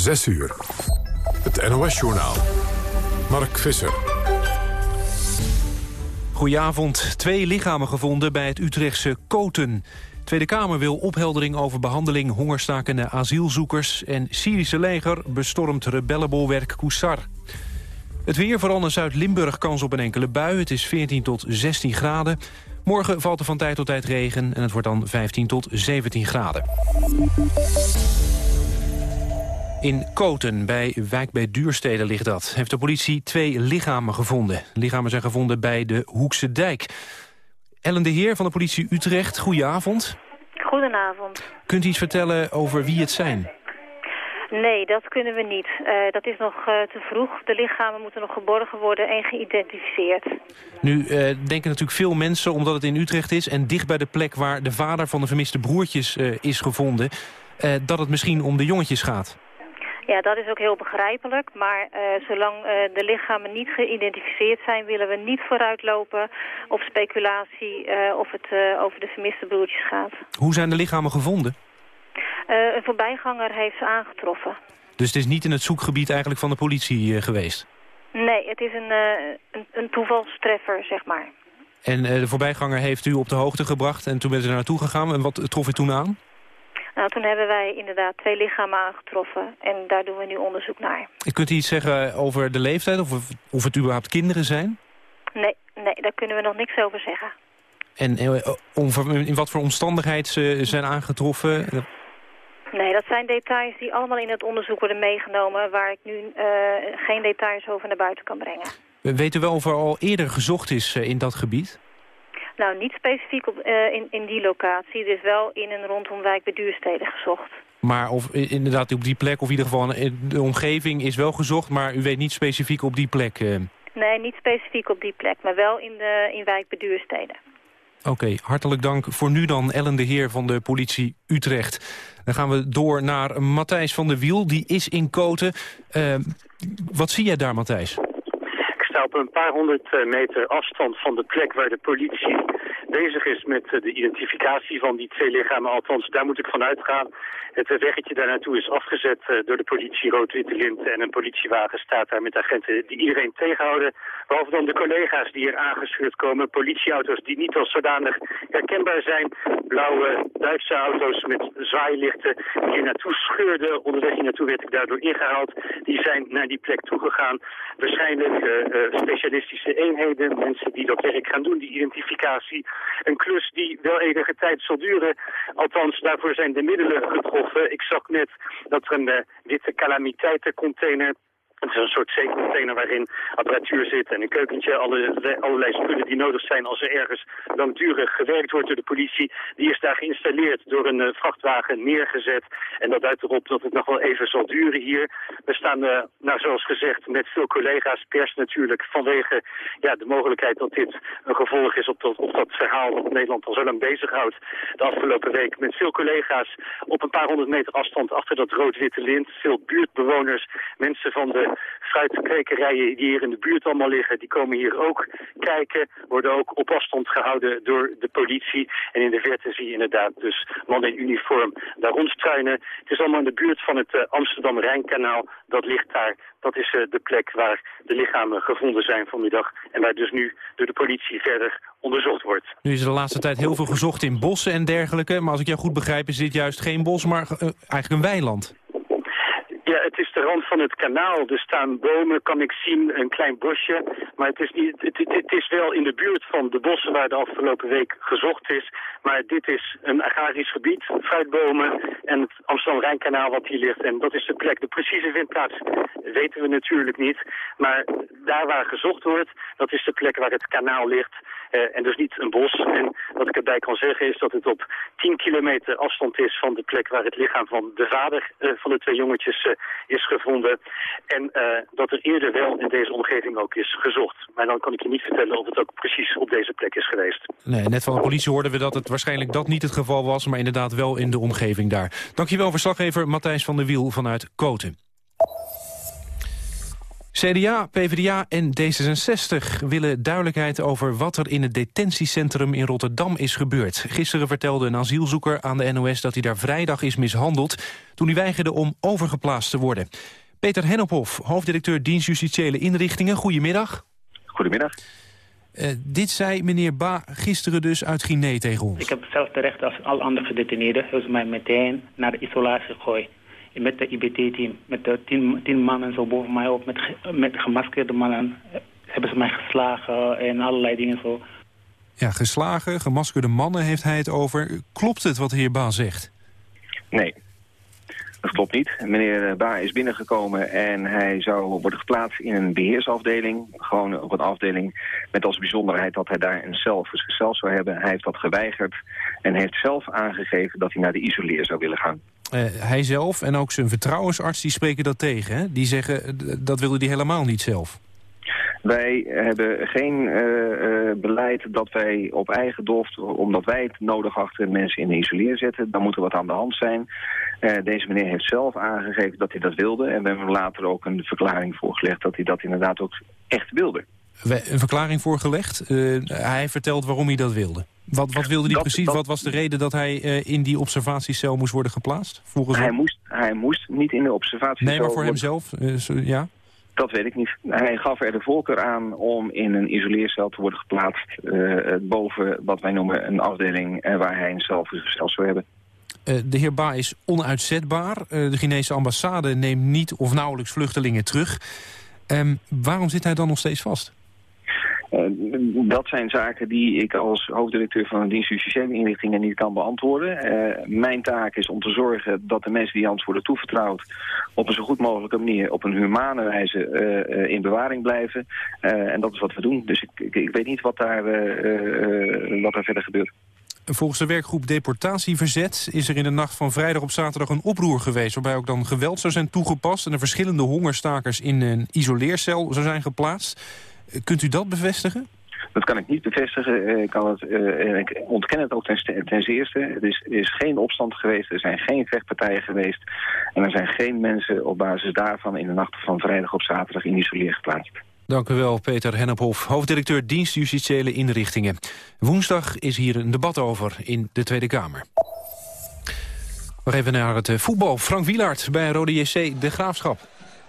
6 uur. Het NOS-journaal. Mark Visser. Goedenavond. Twee lichamen gevonden bij het Utrechtse Koten. Tweede Kamer wil opheldering over behandeling hongerstakende asielzoekers... en Syrische leger bestormt rebellenbolwerk Kousar. Het weer, vooral in Zuid-Limburg, kans op een enkele bui. Het is 14 tot 16 graden. Morgen valt er van tijd tot tijd regen en het wordt dan 15 tot 17 graden. In Koten, bij Wijk bij Duurstede ligt dat, heeft de politie twee lichamen gevonden. Lichamen zijn gevonden bij de Hoekse Dijk. Ellen de Heer van de politie Utrecht, goedenavond. Goedenavond. Kunt u iets vertellen over wie het zijn? Nee, dat kunnen we niet. Uh, dat is nog uh, te vroeg. De lichamen moeten nog geborgen worden en geïdentificeerd. Nu uh, denken natuurlijk veel mensen, omdat het in Utrecht is... en dicht bij de plek waar de vader van de vermiste broertjes is gevonden... dat het misschien om de jongetjes gaat. Ja, dat is ook heel begrijpelijk. Maar zolang de lichamen niet geïdentificeerd zijn... willen we niet vooruitlopen op speculatie of het over de vermiste broertjes gaat. Hoe zijn de lichamen gevonden? Een voorbijganger heeft ze aangetroffen. Dus het is niet in het zoekgebied eigenlijk van de politie geweest? Nee, het is een, een, een, toevalstreffer, zeg maar. En de voorbijganger heeft u op de hoogte gebracht en toen bent u er naartoe gegaan. En wat trof u toen aan? Nou, toen hebben wij inderdaad twee lichamen aangetroffen en daar doen we nu onderzoek naar. Kunt u iets zeggen over de leeftijd of, of het überhaupt kinderen zijn? Nee, nee, daar kunnen we nog niks over zeggen. En in wat voor omstandigheid ze zijn aangetroffen? Nee, dat zijn details die allemaal in het onderzoek worden meegenomen... waar ik nu uh, geen details over naar buiten kan brengen. Weet u wel of er al eerder gezocht is uh, in dat gebied? Nou, niet specifiek op, uh, in, in die locatie. Is wel in en rondom wijk bij Duurstede gezocht. Maar of inderdaad op die plek, of in ieder geval in de omgeving is wel gezocht... maar u weet niet specifiek op die plek? Nee, niet specifiek op die plek, maar wel in, de, in wijk bij Duurstede. Oké, hartelijk dank voor nu dan Ellen de Heer van de politie Utrecht. Dan gaan we door naar Matthijs van der Wiel, die is in Koten. Uh, wat zie jij daar, Matthijs? Ik sta op een paar honderd eh, meter afstand van de plek waar de politie bezig is met eh, de identificatie van die twee lichamen. Althans, daar moet ik van uitgaan. Het weggetje daar naartoe is afgezet eh, door de politie rood-witte lint. En een politiewagen staat daar met agenten die iedereen tegenhouden. Behalve dan de collega's die er aangescheurd komen. Politieauto's die niet als zodanig herkenbaar zijn. Blauwe Duitse auto's met zwaailichten die hier naartoe scheurden. Onderweg hier naartoe werd ik daardoor ingehaald. Die zijn naar die plek toegegaan. Waarschijnlijk uh, specialistische eenheden, mensen die dat werk gaan doen, die identificatie. Een klus die wel enige tijd zal duren. Althans, daarvoor zijn de middelen getroffen. Ik zag net dat er een uh, witte calamiteitencontainer het is een soort zeecontainer waarin apparatuur zit en een keukentje. Alle, allerlei spullen die nodig zijn als er ergens langdurig gewerkt wordt door de politie. Die is daar geïnstalleerd door een uh, vrachtwagen neergezet. En dat duidt erop dat het nog wel even zal duren hier. We staan, uh, nou zoals gezegd, met veel collega's, pers natuurlijk, vanwege ja, de mogelijkheid dat dit een gevolg is op dat, op dat verhaal dat Nederland al zo lang bezighoudt de afgelopen week. Met veel collega's op een paar honderd meter afstand achter dat rood-witte lint. Veel buurtbewoners, mensen van de fruitkwekerijen die hier in de buurt allemaal liggen, die komen hier ook kijken, worden ook op afstand gehouden door de politie. En in de verte zie je inderdaad dus mannen in uniform daar rondstruinen. Het is allemaal in de buurt van het uh, Amsterdam-Rijnkanaal. Dat ligt daar. Dat is uh, de plek waar de lichamen gevonden zijn vanmiddag. En waar dus nu door de politie verder onderzocht wordt. Nu is er de laatste tijd heel veel gezocht in bossen en dergelijke. Maar als ik jou goed begrijp is dit juist geen bos, maar uh, eigenlijk een weiland. Ja, het is de rand van het kanaal. Er staan bomen, kan ik zien, een klein bosje. Maar het is, niet, het, is wel in de buurt van de bossen waar de afgelopen week gezocht is. Maar dit is een agrarisch gebied, fruitbomen en het Amsterdam-Rijnkanaal wat hier ligt. En dat is de plek. De precieze vindplaats weten we natuurlijk niet. Maar daar waar gezocht wordt, dat is de plek waar het kanaal ligt. Uh, en dus niet een bos. En wat ik erbij kan zeggen is dat het op 10 kilometer afstand is van de plek waar het lichaam van de vader uh, van de twee jongetjes uh, is gevonden. En dat er eerder wel in deze omgeving ook is gezocht. Maar dan kan ik je niet vertellen of het ook precies op deze plek is geweest. Nee, net van de politie hoorden we dat het waarschijnlijk dat niet het geval was, maar inderdaad wel in de omgeving daar. Dankjewel verslaggever Matthijs van der Wiel vanuit Koten. CDA, PvdA en D66 willen duidelijkheid over wat er in het detentiecentrum in Rotterdam is gebeurd. Gisteren vertelde een asielzoeker aan de NOS dat hij daar vrijdag is mishandeld... toen hij weigerde om overgeplaatst te worden. Peter Hennephoff, hoofddirecteur dienst justitiële inrichtingen. Goedemiddag. Goedemiddag. Uh, dit zei meneer Ba gisteren dus uit Guinea tegen ons. Ik heb hetzelfde recht als al andere gedetineerden. Dus mij meteen naar de isolatie gegooid met de IBT-team. Met de tien, tien mannen zo boven mij op, met, met gemaskeerde mannen. Hebben ze mij geslagen en allerlei dingen zo. Ja, geslagen, gemaskerde mannen heeft hij het over. Klopt het wat de heer Ba zegt? Nee, dat klopt niet. Meneer Ba is binnengekomen en hij zou worden geplaatst in een beheersafdeling. Gewoon op een afdeling met als bijzonderheid dat hij daar een cel voor zichzelf zou hebben. Hij heeft dat geweigerd en heeft zelf aangegeven dat hij naar de isoleer zou willen gaan. Uh, hij zelf en ook zijn vertrouwensarts die spreken dat tegen. Hè? Die zeggen dat wilde hij helemaal niet zelf. Wij hebben geen uh, beleid dat wij op eigen doft, omdat wij het nodig achter mensen in de isoleer zetten. Dan moet er wat aan de hand zijn. Deze meneer heeft zelf aangegeven dat hij dat wilde. En we hebben later ook een verklaring voorgelegd dat hij dat inderdaad ook echt wilde. Een verklaring voorgelegd? hij vertelt waarom hij dat wilde. Wat, wat wilde hij precies? Wat was de reden dat hij uh, in die observatiecel moest worden geplaatst? Volgens hij, moest, hij moest niet in de observatiecel... Nee, maar voor hemzelf? Uh, ja? Dat weet ik niet. Hij gaf er de voorkeur aan om in een isoleercel te worden geplaatst... Uh, boven wat wij noemen een afdeling waar hij een cel voor zichzelf zou hebben. de heer Ba is onuitzetbaar. de Chinese ambassade neemt niet of nauwelijks vluchtelingen terug. Um, waarom zit hij dan nog steeds vast? Uh, dat zijn zaken die ik als hoofddirecteur van een dienst justitiële inrichtingen niet kan beantwoorden. Uh, mijn taak is om te zorgen dat de mensen die ons worden toevertrouwd op een zo goed mogelijke manier, op een humane wijze uh, in bewaring blijven. en dat is wat we doen. Dus ik, ik, ik weet niet wat daar, wat daar verder gebeurt. Volgens de werkgroep Deportatieverzet is er in de nacht van vrijdag op zaterdag een oproer geweest... waarbij ook dan geweld zou zijn toegepast... en er verschillende hongerstakers in een isoleercel zou zijn geplaatst. Kunt u dat bevestigen? Dat kan ik niet bevestigen. Eh, ik, kan het, uh, ik ontken het ook ten, ten eerste. Er is, is geen opstand geweest, er zijn geen vechtpartijen geweest. En er zijn geen mensen op basis daarvan in de nacht van vrijdag op zaterdag in isoleer geplaatst. Dank u wel, Peter Hennephoff, hoofddirecteur dienst justitiële inrichtingen. Woensdag is hier een debat over in de Tweede Kamer. Nog even naar het voetbal. Frank Wielaert bij Rode JC De Graafschap.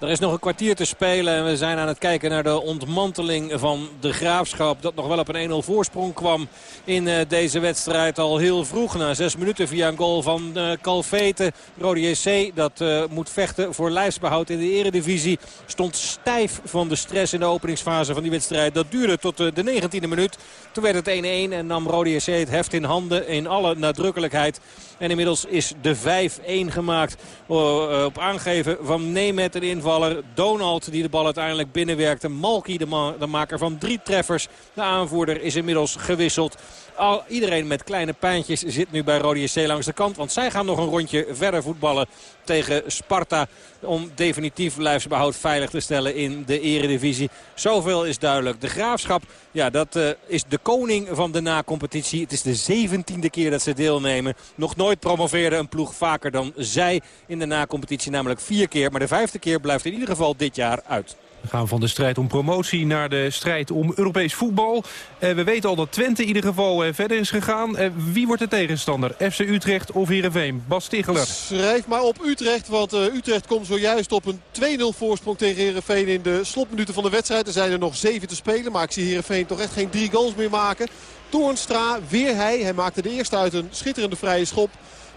Er is nog een kwartier te spelen en we zijn aan het kijken naar de ontmanteling van de Graafschap. Dat nog wel op een 1-0 voorsprong kwam in uh, deze wedstrijd al heel vroeg. Na zes minuten via een goal van uh, Calvete. Rode JC dat uh, moet vechten voor lijfsbehoud in de eredivisie. Stond stijf van de stress in de openingsfase van die wedstrijd. Dat duurde tot de 19e minuut. Toen werd het 1-1 en nam Rode JC het heft in handen in alle nadrukkelijkheid. En inmiddels is de 5-1 gemaakt op aangeven van Nemet een inval Donald die de bal uiteindelijk binnenwerkte. Malky de, de maker van drie treffers. De aanvoerder is inmiddels gewisseld. Al, iedereen met kleine pijntjes zit nu bij Rode JC langs de kant. Want zij gaan nog een rondje verder voetballen tegen Sparta. Om definitief lijfsbehoud veilig te stellen in de eredivisie. Zoveel is duidelijk. De Graafschap, ja, dat uh, is de koning van de na-competitie. Het is de zeventiende keer dat ze deelnemen. Nog nooit promoveerde een ploeg vaker dan zij in de na-competitie. Namelijk vier keer. Maar de vijfde keer blijft in ieder geval dit jaar uit. We gaan van de strijd om promotie naar de strijd om Europees voetbal. Eh, we weten al dat Twente in ieder geval eh, verder is gegaan. Eh, wie wordt de tegenstander? FC Utrecht of Heerenveen? Bas Ticheler. Schrijf maar op Utrecht, want Utrecht komt zojuist op een 2-0 voorsprong tegen Heerenveen in de slotminuten van de wedstrijd. Er zijn er nog zeven te spelen, maar ik zie Heerenveen toch echt geen drie goals meer maken. Toornstra, weer hij. Hij maakte de eerste uit een schitterende vrije schop.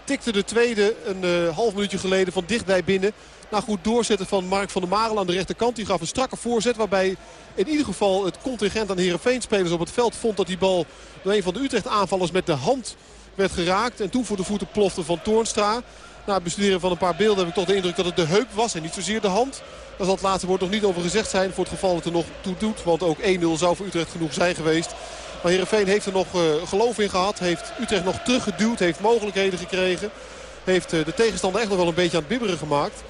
Tikte de tweede een half minuutje geleden van dichtbij binnen. Nou goed doorzetten van Mark van der Marel aan de rechterkant. Die gaf een strakke voorzet waarbij in ieder geval het contingent aan Heerenveen-spelers op het veld vond dat die bal door een van de Utrecht aanvallers met de hand werd geraakt. En toen voor de voeten plofte van Toornstra. Na het bestuderen van een paar beelden heb ik toch de indruk dat het de heup was en niet zozeer de hand. Daar zal het laatste woord nog niet over gezegd zijn voor het geval dat het er nog toe doet. Want ook 1-0 zou voor Utrecht genoeg zijn geweest. Maar Heerenveen heeft er nog uh, geloof in gehad. Heeft Utrecht nog teruggeduwd. Heeft mogelijkheden gekregen. Heeft uh, de tegenstander echt nog wel een beetje aan het bibberen gemaakt.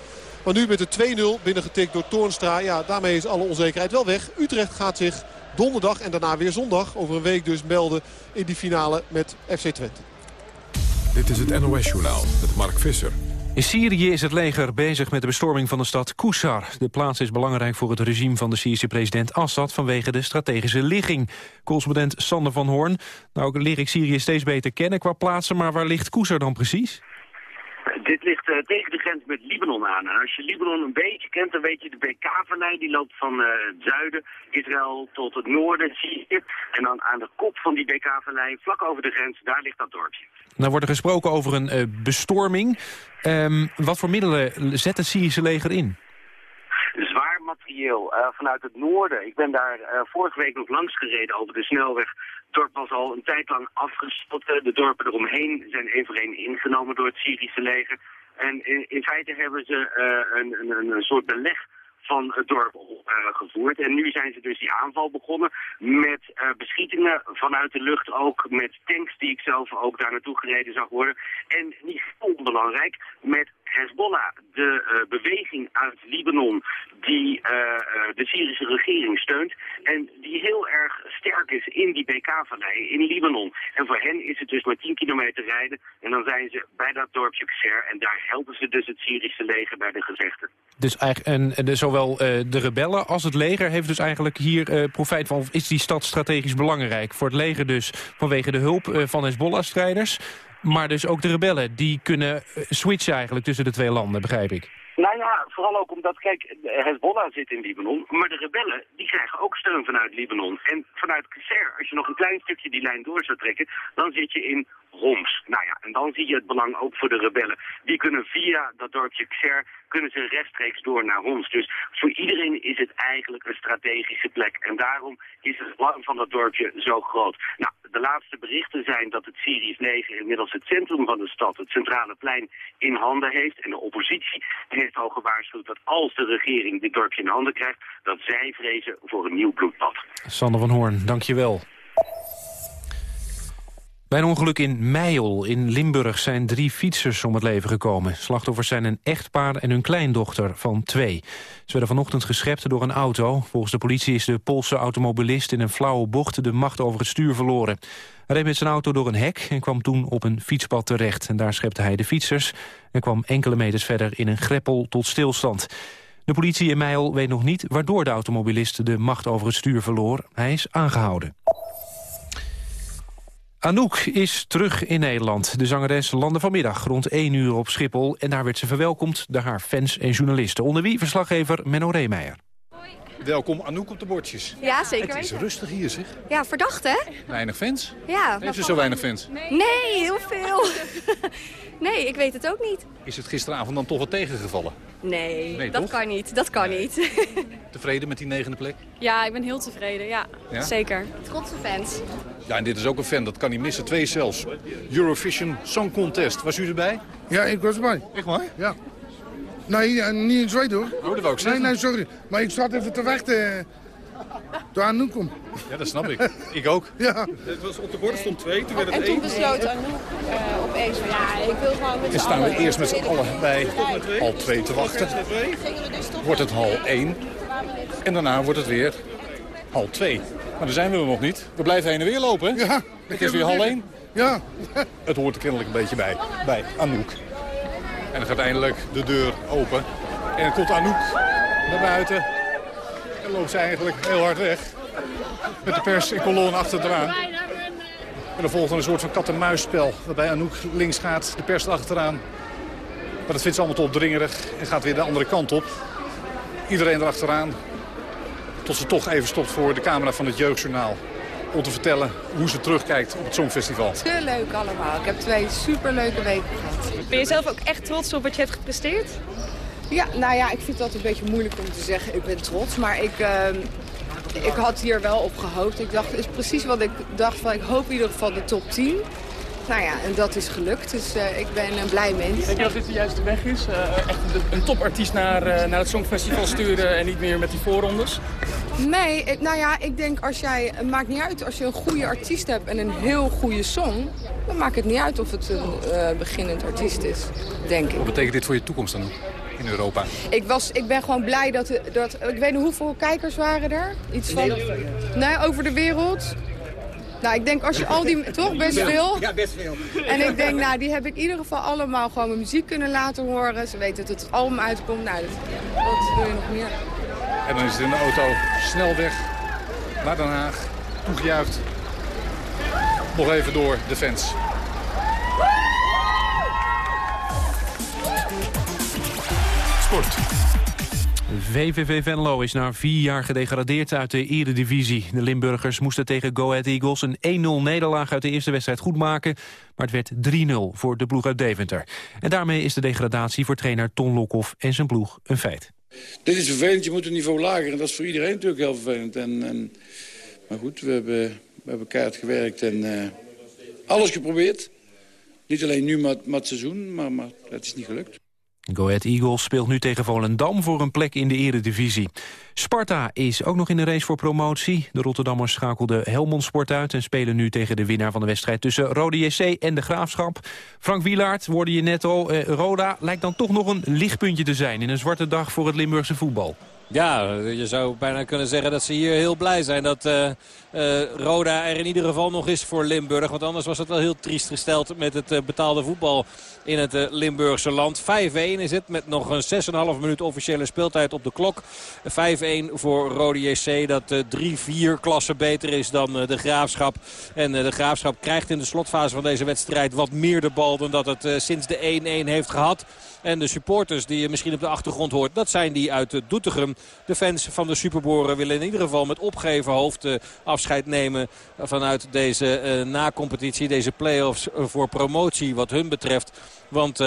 Maar nu met de 2-0 binnengetikt door Toornstra. Ja, daarmee is alle onzekerheid wel weg. Utrecht gaat zich donderdag en daarna weer zondag over een week dus melden in die finale met FC Twente. Dit is het NOS-journaal met Mark Visser. In Syrië is het leger bezig met de bestorming van de stad Kusar. De plaats is belangrijk voor het regime van de Syrische president Assad... vanwege de strategische ligging. Correspondent Sander van Hoorn. Nou leer ik Syrië steeds beter kennen qua plaatsen... maar waar ligt Kusar dan precies? Dit ligt uh, tegen de grens met Libanon aan. En als je Libanon een beetje kent, dan weet je de BK-vallei. Die loopt van uh, het zuiden, Israël, tot het noorden, Syrië. En dan aan de kop van die BK-vallei, vlak over de grens, daar ligt dat dorpje. Nou wordt er gesproken over een uh, bestorming. Um, wat voor middelen zet het Syrische leger in? Materieel vanuit het noorden. Ik ben daar vorige week nog langs gereden over de snelweg dorp was al een tijd lang afgesloten. De dorpen eromheen zijn één ingenomen door het Syrische leger. En in, in feite hebben ze uh, een, een, een soort beleg van het dorp uh, gevoerd. En nu zijn ze dus die aanval begonnen met uh, beschietingen vanuit de lucht ook, met tanks die ik zelf ook daar naartoe gereden zag worden. En niet onbelangrijk, met Hezbollah, de uh, beweging uit Libanon die de Syrische regering steunt en die heel erg sterk is in die BK-vallei in Libanon. En voor hen is het dus maar 10 kilometer rijden en dan zijn ze bij dat dorpje Kser en daar helpen ze dus het Syrische leger bij de gevechten. Dus eigenlijk, en, zowel de rebellen als het leger heeft dus eigenlijk hier profijt van... is die stad strategisch belangrijk? Voor het leger dus vanwege de hulp van Hezbollah-strijders... maar dus ook de rebellen, die kunnen switchen eigenlijk tussen de twee landen, begrijp ik. Nou ja, vooral ook omdat, kijk, Hezbollah zit in Libanon, maar de rebellen die krijgen ook steun vanuit Libanon. En vanuit Qasser, als je nog een klein stukje die lijn door zou trekken, dan zit je in Homs. Nou ja, en dan zie je het belang ook voor de rebellen. Die kunnen via dat dorpje Xer, kunnen ze rechtstreeks door naar Homs. Dus voor iedereen is het eigenlijk een strategische plek. En daarom is het belang van dat dorpje zo groot. Nou, de laatste berichten zijn dat het Syrisch leger inmiddels het centrum van de stad, het centrale plein, in handen heeft. En de oppositie heeft al gewaarschuwd dat als de regering dit dorpje in handen krijgt, dat zij vrezen voor een nieuw bloedbad. Sander van Hoorn, dankjewel. Bij een ongeluk in Meijel in Limburg zijn drie fietsers om het leven gekomen. Slachtoffers zijn een echtpaar en hun kleindochter van twee. Ze werden vanochtend geschept door een auto. Volgens de politie is de Poolse automobilist in een flauwe bocht de macht over het stuur verloren. Hij reed met zijn auto door een hek en kwam toen op een fietspad terecht. En daar schepte hij de fietsers en kwam enkele meters verder in een greppel tot stilstand. De politie in Meijel weet nog niet waardoor de automobilist de macht over het stuur verloor. Hij is aangehouden. Anouk is terug in Nederland. De zangeres landde vanmiddag rond 1 uur op Schiphol... en daar werd ze verwelkomd door haar fans en journalisten. Onder wie verslaggever Menno Reemeijer. Welkom Anouk op de bordjes. Ja, zeker Het is rustig hier, zeg. Ja, verdacht, hè? Weinig fans? Ja. Heeft ze zo weinig fans? Nee, heel veel. nee, ik weet het ook niet. Is het gisteravond dan toch wat tegengevallen? Nee, Nee, dat toch? kan niet. Dat kan niet. Tevreden met die negende plek? Ja, ik ben heel tevreden, ja. Ja? Zeker. Trotse fans. Ja, en dit is ook een fan, dat kan niet missen. Twee zelfs. Eurovision Song Contest. Was u erbij? Ja, ik was erbij. Echt waar? Ja. Nee, eh, niet in Zweden hoor. Oh, dat wou ik Nee, zeggen. nee, sorry. Maar ik zat even te wachten eh, door Anouk komt. Ja, dat snap ik. Ik ook. Ja. Het was op de borden stond twee, toen werd En toen besloot Anouk uh, opeens van ja, ik wil gewoon met En z'n staan we eerst met z'n allen bij hal 2 te wachten. Wordt het hal 1. En daarna wordt het weer hal 2. Maar daar zijn we nog niet. We blijven heen en weer lopen. Ja. Het is weer hal 1. Ja. Het hoort er kennelijk een beetje bij. Bij Anouk. En dan gaat eindelijk de deur open. En dan komt Anouk naar buiten. En loopt ze eigenlijk heel hard weg. Met de pers in kolon achteraan. En dan volgt een soort van kat-en-muisspel. Waarbij Anouk links gaat, de pers achteraan. Maar dat vindt ze allemaal te opdringerig en gaat weer de andere kant op. Iedereen erachteraan. Tot ze toch even stopt voor de camera van het Jeugdjournaal. Om te vertellen hoe ze terugkijkt op het Songfestival. Te leuk allemaal. Ik heb twee superleuke weken gehad. Ben je zelf ook echt trots op wat je hebt gepresteerd? Ja, nou ja, ik vind het altijd een beetje moeilijk om te zeggen ik ben trots. Maar ik, ehm, ik had hier wel op gehoopt. Ik dacht, het is precies wat ik dacht van ik hoop in ieder geval de top 10. Nou ja, en dat is gelukt. Dus eh, ik ben een blij mens. Denk je dat dit de juiste weg is? Eh, echt een, een topartiest naar, eh, naar het Songfestival sturen en niet meer met die voorrondes? Nee, ik- nou ja, ik denk als jij, het maakt niet uit als je een goede artiest hebt en een heel goede song. Dan maakt het niet uit of het een eh, beginnend artiest is, denk ik. Wat betekent dit voor je toekomst dan in Europa? Ik, was, ik ben gewoon blij dat, dat... Ik weet niet hoeveel kijkers waren er? Iets van... Nee, over de wereld. Nou, ik denk als je al die... Toch? Best veel? Ja, best veel. En ik denk, nou, die heb ik in ieder geval allemaal gewoon mijn muziek kunnen laten horen. Ze weten dat het album uitkomt. Nou, dat, wat wil je nog meer? En dan is het in de auto snel weg naar Den Haag. Toegejuicht. Nog even door de fans. Sport. VVV Venlo is na vier jaar gedegradeerd uit de eredivisie. De Limburgers moesten tegen Go Ahead Eagles een 1-0 nederlaag uit de eerste wedstrijd goedmaken. Maar het werd 3-0 voor de ploeg uit Deventer. En daarmee is de degradatie voor trainer Ton Lokhoff en zijn ploeg een feit. Dit is vervelend, je moet een niveau lager en dat is voor iedereen natuurlijk heel vervelend. En, en maar goed, we hebben, we hebben keihard gewerkt en uh, alles geprobeerd. Niet alleen nu, maar, maar het seizoen, maar, maar het is niet gelukt. Go Ahead Eagles speelt nu tegen Volendam voor een plek in de eredivisie. Sparta is ook nog in de race voor promotie. De Rotterdammers schakelden Helmond Sport uit... en spelen nu tegen de winnaar van de wedstrijd tussen Rode JC en de Graafschap. Frank Wielaert, hoorde je net al, eh, Roda lijkt dan toch nog een lichtpuntje te zijn... in een zwarte dag voor het Limburgse voetbal. Ja, je zou bijna kunnen zeggen dat ze hier heel blij zijn dat uh, uh, Roda er in ieder geval nog is voor Limburg. Want anders was het wel heel triest gesteld met het uh, betaalde voetbal in het Limburgse land. 5-1 is het met nog een 6,5 minuut officiële speeltijd op de klok. 5-1 voor Rode JC dat 3-4 klassen beter is dan de Graafschap. En de Graafschap krijgt in de slotfase van deze wedstrijd wat meer de bal dan dat het sinds de 1-1 heeft gehad. En de supporters die je misschien op de achtergrond hoort, dat zijn die uit Doetinchem. De fans van de Superboren willen in ieder geval met opgeven hoofd afscheid nemen vanuit deze uh, na-competitie. Deze play-offs voor promotie wat hun betreft. Want...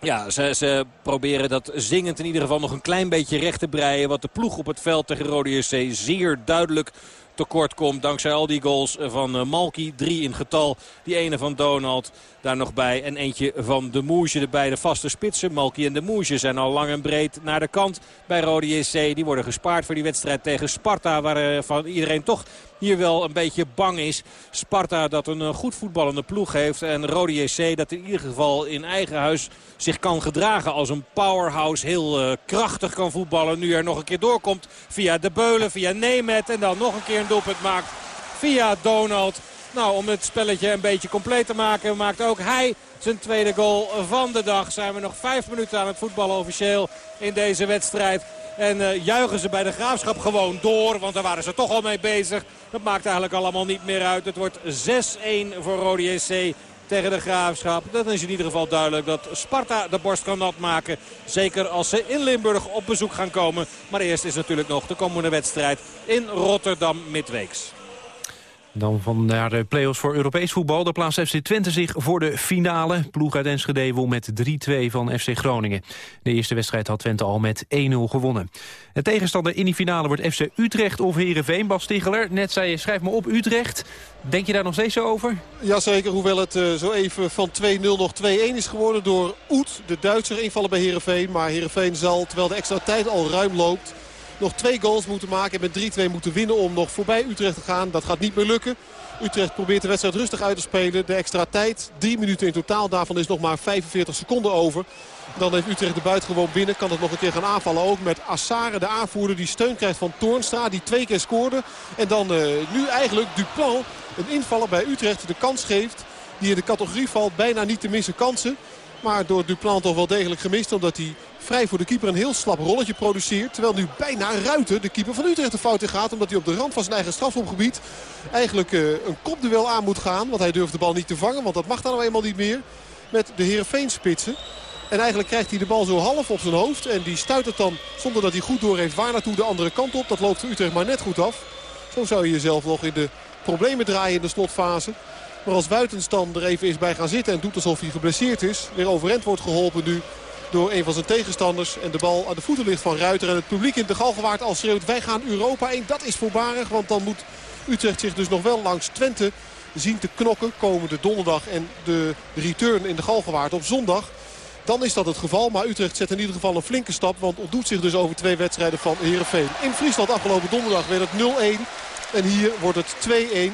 Ja, ze, ze, proberen dat zingend in ieder geval nog een klein beetje recht te breien. Wat de ploeg op het veld tegen Rode JC zeer duidelijk tekort komt. Dankzij al die goals van uh, Malky. Drie in getal. Die ene van Donald daar nog bij. En eentje van de Moesje. De beide vaste spitsen. Malky en de Moesje zijn al lang en breed naar de kant bij Rode JC. Die worden gespaard voor die wedstrijd tegen Sparta. Waarvan iedereen toch hier wel een beetje bang is. Sparta dat een goed voetballende ploeg heeft. En Rode JC dat in ieder geval in eigen huis zich kan gedragen als een powerhouse. Heel uh, krachtig kan voetballen. Nu er nog een keer doorkomt via De Beulen, via Nemet. En dan nog een keer een doelpunt maakt via Donald. Nou, om het spelletje een beetje compleet te maken maakt ook hij zijn tweede goal van de dag. Zijn we nog vijf minuten aan het voetballen officieel in deze wedstrijd. En uh, juichen ze bij de Graafschap gewoon door. Want daar waren ze toch al mee bezig. Dat maakt eigenlijk allemaal niet meer uit. Het wordt 6-1 voor Rode SC tegen de Graafschap. Dan is in ieder geval duidelijk dat Sparta de borst kan nat maken. Zeker als ze in Limburg op bezoek gaan komen. Maar eerst is natuurlijk nog de komende wedstrijd in Rotterdam midweeks. Dan van naar de play-offs voor Europees voetbal. De plaats FC Twente zich voor de finale. Ploeg uit Enschede won met 3-2 van FC Groningen. De eerste wedstrijd had Twente al met 1-0 gewonnen. De tegenstander in die finale wordt FC Utrecht of Heerenveen. Bas Stigler, net zei je, schrijf me op Utrecht. Denk je daar nog steeds zo over? Jazeker, hoewel het uh, zo even van 2-0 nog 2-1 is geworden door Oet. De Duitser invallen bij Heerenveen. Maar Heerenveen zal, terwijl de extra tijd al ruim loopt nog twee goals moeten maken. En met 3-2 moeten winnen om nog voorbij Utrecht te gaan. Dat gaat niet meer lukken. Utrecht probeert de wedstrijd rustig uit te spelen. De extra tijd, drie minuten in totaal. Daarvan is nog maar 45 seconden over. Dan heeft Utrecht de buit gewoon binnen. Kan het nog een keer gaan aanvallen ook met Assare, de aanvoerder. Die steun krijgt van Toornstra, die twee keer scoorde. En dan uh, nu eigenlijk Duplan, een invaller bij Utrecht, de kans geeft. Die in de categorie valt, bijna niet te missen kansen. Maar door Duplan toch wel degelijk gemist. Omdat hij vrij voor de keeper een heel slap rolletje produceert. Terwijl nu bijna Ruiten, de keeper van Utrecht, de fout in gaat. Omdat hij op de rand van zijn eigen strafschopgebied eigenlijk uh, een kopduel aan moet gaan. Want hij durft de bal niet te vangen. Want dat mag dan nou eenmaal niet meer. Met de Heerenveen spitsen. En eigenlijk krijgt hij de bal zo half op zijn hoofd. En die stuit het dan, zonder dat hij goed door heeft, waar naartoe de andere kant op. Dat loopt Utrecht maar net goed af. Zo zou je jezelf nog in de problemen draaien in de slotfase. Maar als Wuitens dan er even is bij gaan zitten en doet alsof hij geblesseerd is. Weer overend wordt geholpen nu door een van zijn tegenstanders. En de bal aan de voeten ligt van Ruiter. En het publiek in de Galgenwaard al schreeuwt wij gaan Europa in. Dat is voorbarig, want dan moet Utrecht zich dus nog wel langs Twente zien te knokken. Komende donderdag en de return in de Galgenwaard op zondag. Dan is dat het geval. Maar Utrecht zet in ieder geval een flinke stap. Want ontdoet zich dus over twee wedstrijden van Heerenveen. In Friesland afgelopen donderdag werd het 0-1. En hier wordt het 2-1.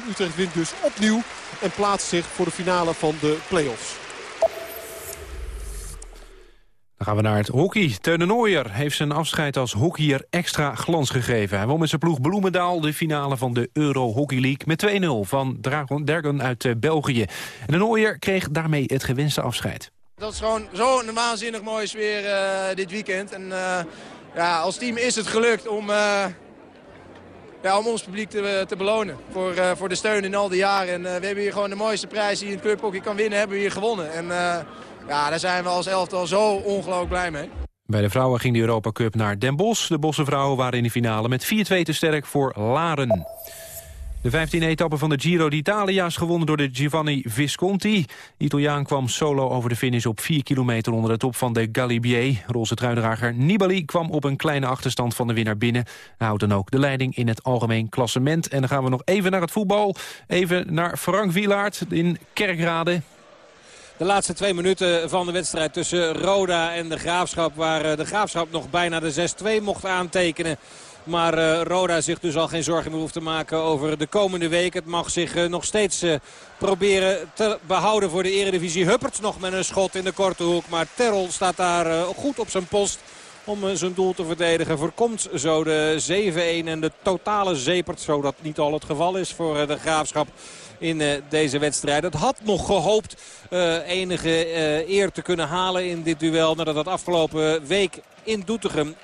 Utrecht wint dus opnieuw. En plaatst zich voor de finale van de play-offs. Dan gaan we naar het hockey. Teun heeft zijn afscheid als hockeyer extra glans gegeven. Hij won met zijn ploeg Bloemendaal de finale van de Euro Hockey League... met 2-0 van Dragon uit eh, België. En de Nooier kreeg daarmee het gewenste afscheid. Dat is gewoon zo'n waanzinnig mooie sfeer uh, dit weekend. En uh, ja, als team is het gelukt om, ja, om ons publiek te, te belonen. Voor, voor de steun in al die jaren. En we hebben hier gewoon de mooiste prijs die je in het clubhockey kan winnen, hebben we hier gewonnen. En ja, daar zijn we als elftal zo ongelooflijk blij mee. Bij de vrouwen ging de Europa Cup naar Den Bosch. De Bosse vrouwen waren in de finale met 4-2 te sterk voor Laren. De 15e etappe van de Giro d'Italia is gewonnen door de Giovanni Visconti. Italiaan kwam solo over de finish op 4 kilometer onder de top van de Galibier. Roze truidrager Nibali kwam op een kleine achterstand van de winnaar binnen. Hij houdt dan ook de leiding in het algemeen klassement. En dan gaan we nog even naar het voetbal. Even naar Frank Wielaert in Kerkrade. De laatste twee minuten van de wedstrijd tussen Roda en de Graafschap... waar eh, de Graafschap nog bijna de 6-2 mocht aantekenen. Maar uh, Roda zich dus al geen zorgen meer hoeft te maken over de komende week. Het mag zich uh, nog steeds proberen te behouden voor de eredivisie. Huppert nog met een schot in de korte hoek. Maar Terrel staat daar goed op zijn post om zijn doel te verdedigen. Voorkomt zo de 7-1 en de totale zepert. Zodat niet al het geval is voor de Graafschap in deze wedstrijd. Het had nog gehoopt enige eer te kunnen halen in dit duel. Nadat het afgelopen week in Doetinchem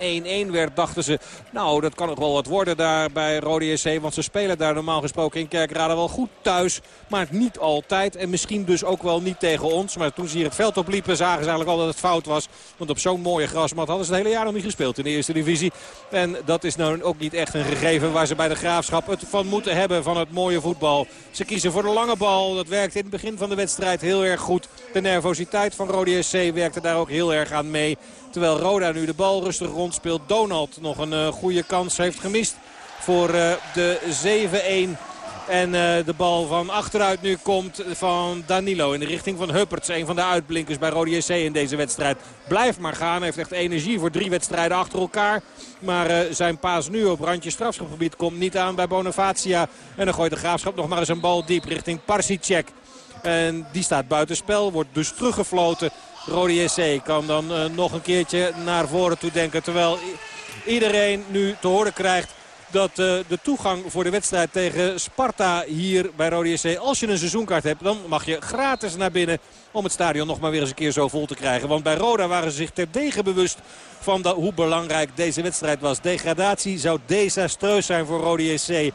1-1 werd, dachten ze... nou, dat kan nog wel wat worden daar bij Rode SC. Want ze spelen daar normaal gesproken in Kerkrade wel goed thuis. Maar niet altijd. En misschien dus ook wel niet tegen ons. Maar toen ze hier het veld opliepen zagen ze eigenlijk al dat het fout was. Want op zo'n mooie grasmat hadden ze het hele jaar nog niet gespeeld in de eerste divisie. En dat is nou ook niet echt een gegeven waar ze bij de Graafschap het van moeten hebben van het mooie voetbal. Ze kiezen voor de lange bal. Dat werkte in het begin van de wedstrijd heel erg goed. De nervositeit van Rode SC werkte daar ook heel erg aan mee. Terwijl Roda nu de bal rustig rondspeelt. Donald nog een uh, goede kans heeft gemist voor uh, de 7-1. En uh, de bal van achteruit nu komt van Danilo in de richting van Hupperts. Een van de uitblinkers bij Rode JC in deze wedstrijd. Blijft maar gaan. Hij heeft echt energie voor drie wedstrijden achter elkaar. Maar uh, zijn paas nu op randje strafschopgebied komt niet aan bij Bonifacia. En dan gooit de Graafschap nog maar eens een bal diep richting Parsicek. En die staat buitenspel. Wordt dus teruggefloten Rode SC kan dan uh, nog een keertje naar voren toe denken. Terwijl iedereen nu te horen krijgt dat uh, de toegang voor de wedstrijd tegen Sparta hier bij Rode SC... als je een seizoenkaart hebt, dan mag je gratis naar binnen... om het stadion nog maar weer eens een keer zo vol te krijgen. Want bij Roda waren ze zich terdege bewust van hoe belangrijk deze wedstrijd was. Degradatie zou desastreus zijn voor Rode SC.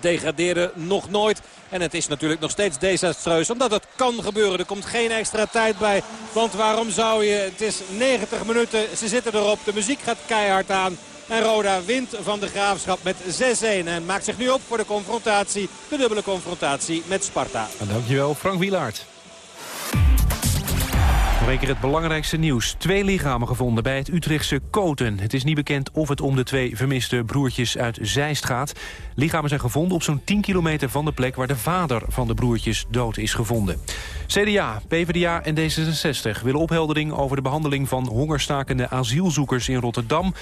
Degradeerde nog nooit. En het is natuurlijk nog steeds desastreus. Omdat het kan gebeuren. Er komt geen extra tijd bij. Want waarom zou je... Het is 90 minuten. Ze zitten erop. De muziek gaat keihard aan. En Roda wint van de Graafschap met 6-1. En maakt zich nu op voor de confrontatie. De dubbele confrontatie met Sparta. En dankjewel Frank Wielaert. Nog een keer het belangrijkste nieuws. Twee lichamen gevonden bij het Utrechtse Koten. Het is niet bekend of het om de twee vermiste broertjes uit Zeist gaat. Lichamen zijn gevonden op zo'n 10 kilometer van de plek... waar de vader van de broertjes dood is gevonden. CDA, PvdA en D66 willen opheldering over de behandeling... van hongerstakende asielzoekers in Rotterdam...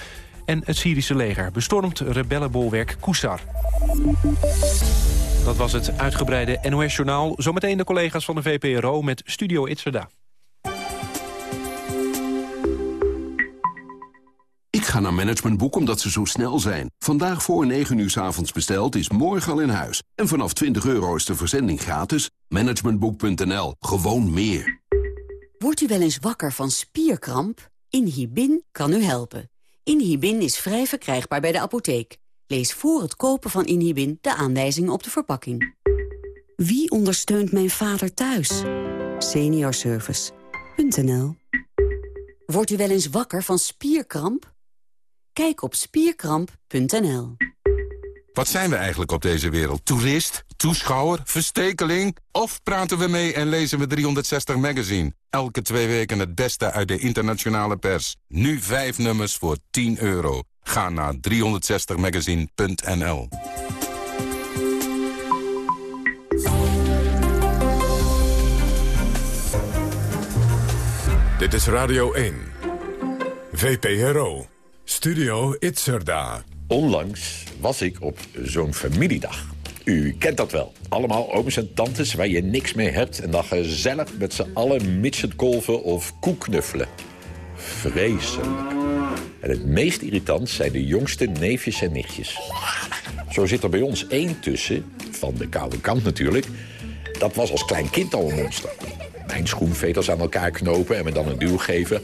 En het Syrische leger bestormt rebellenbolwerk Kousar. Dat was het uitgebreide NOS-journaal. Zometeen de collega's van de VPRO met Studio Itzerda. Ga naar Managementboek omdat ze zo snel zijn. Vandaag voor 9 uur s avonds besteld is morgen al in huis. En vanaf 20 euro is de verzending gratis. Managementboek.nl. Gewoon meer. Wordt u wel eens wakker van spierkramp? Inhibin kan u helpen. Inhibin is vrij verkrijgbaar bij de apotheek. Lees voor het kopen van Inhibin de aanwijzingen op de verpakking. Wie ondersteunt mijn vader thuis? Seniorservice.nl Wordt u wel eens wakker van spierkramp? Kijk op spierkramp.nl. Wat zijn we eigenlijk op deze wereld? Toerist? Toeschouwer? Verstekeling? Of praten we mee en lezen we 360 Magazine? Elke twee weken het beste uit de internationale pers. Nu vijf nummers voor 10 euro. Ga naar 360magazine.nl Dit is Radio 1. VPRO. Studio Itzerda. Onlangs was ik op zo'n familiedag. U kent dat wel. Allemaal ooms en tantes waar je niks mee hebt... en dan gezellig met z'n allen midgetkolven of koeknuffelen. vreselijk. En het meest irritant zijn de jongste neefjes en nichtjes. Zo zit er bij ons één tussen, van de koude kant natuurlijk. Dat was als klein kind al een monster. Mijn schoenveters aan elkaar knopen en me dan een duw geven.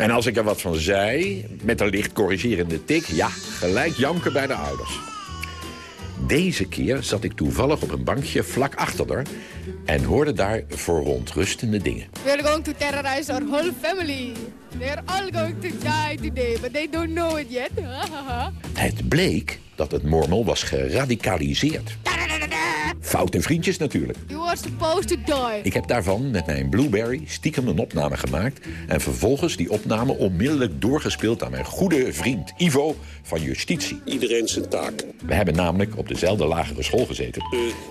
En als ik er wat van zei, met een licht corrigerende tik... ja, gelijk janken bij de ouders. Deze keer zat ik toevallig op een bankje vlak achter haar... en hoorde daar verontrustende dingen. We are going to terrorize our whole family. They are all going to die today, but they don't know it yet. Het bleek dat het mormel was geradicaliseerd. Foute vriendjes natuurlijk. You are supposed to die. Ik heb daarvan met mijn Blueberry stiekem een opname gemaakt... en vervolgens die opname onmiddellijk doorgespeeld aan mijn goede vriend Ivo van Justitie. Iedereen zijn taak. We hebben namelijk op dezelfde lagere school gezeten.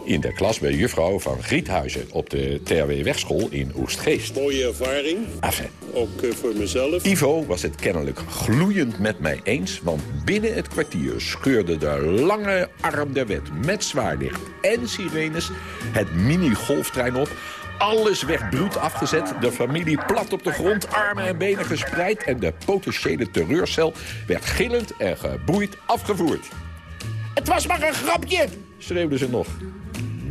In de klas bij juffrouw van Griethuizen op de TRW Wegschool in Oestgeest. Mooie ervaring. Enfin. Ook eh, voor mezelf. Ivo was het kennelijk gloeiend met mij eens... want binnen het kwartier scheurde de lange arm der wet met zwaarlicht en sirenes het mini-golftrein op... Alles werd bruut afgezet, de familie plat op de grond, armen en benen gespreid... en de potentiële terreurcel werd gillend en geboeid afgevoerd. Het was maar een grapje, schreeuwden ze nog.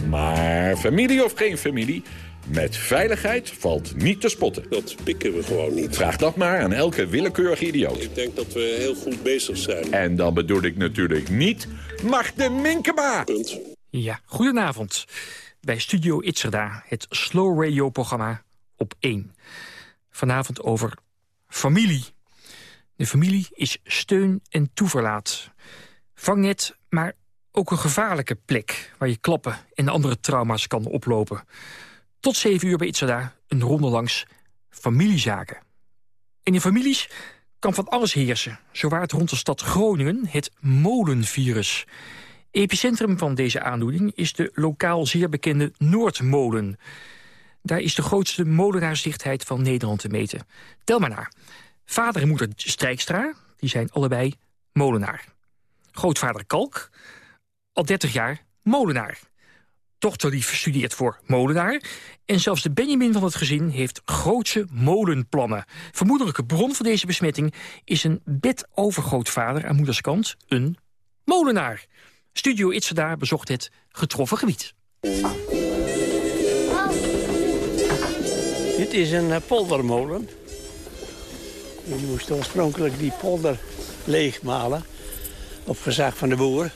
Maar familie of geen familie, met veiligheid valt niet te spotten. Dat pikken we gewoon niet. Vraag dat maar aan elke willekeurige idioot. Ik denk dat we heel goed bezig zijn. En dan bedoel ik natuurlijk niet... Mag de Minkema! Punt. Ja, goedenavond. Bij Studio Itzerda, het slow radio programma op 1. Vanavond over familie. De familie is steun en toeverlaat. Vangnet, maar ook een gevaarlijke plek... waar je klappen en andere trauma's kan oplopen. Tot 7 uur bij Itzerda, een ronde langs familiezaken. In de families kan van alles heersen. Zo waart rond de stad Groningen het molenvirus... Epicentrum van deze aandoening is de lokaal zeer bekende Noordmolen. Daar is de grootste molenaarsdichtheid van Nederland te meten. Tel maar naar. Vader en moeder Strijkstra, die zijn allebei molenaar. Grootvader Kalk, al 30 jaar molenaar. Dochter die studeert voor molenaar. En zelfs de Benjamin van het gezin heeft grootse molenplannen. Vermoedelijke bron van deze besmetting is een bedovergrootvader aan moederskant, een molenaar. Studio Itzada bezocht het getroffen gebied. Dit is een uh, poldermolen. Die moest oorspronkelijk die polder leegmalen op gezag van de boer.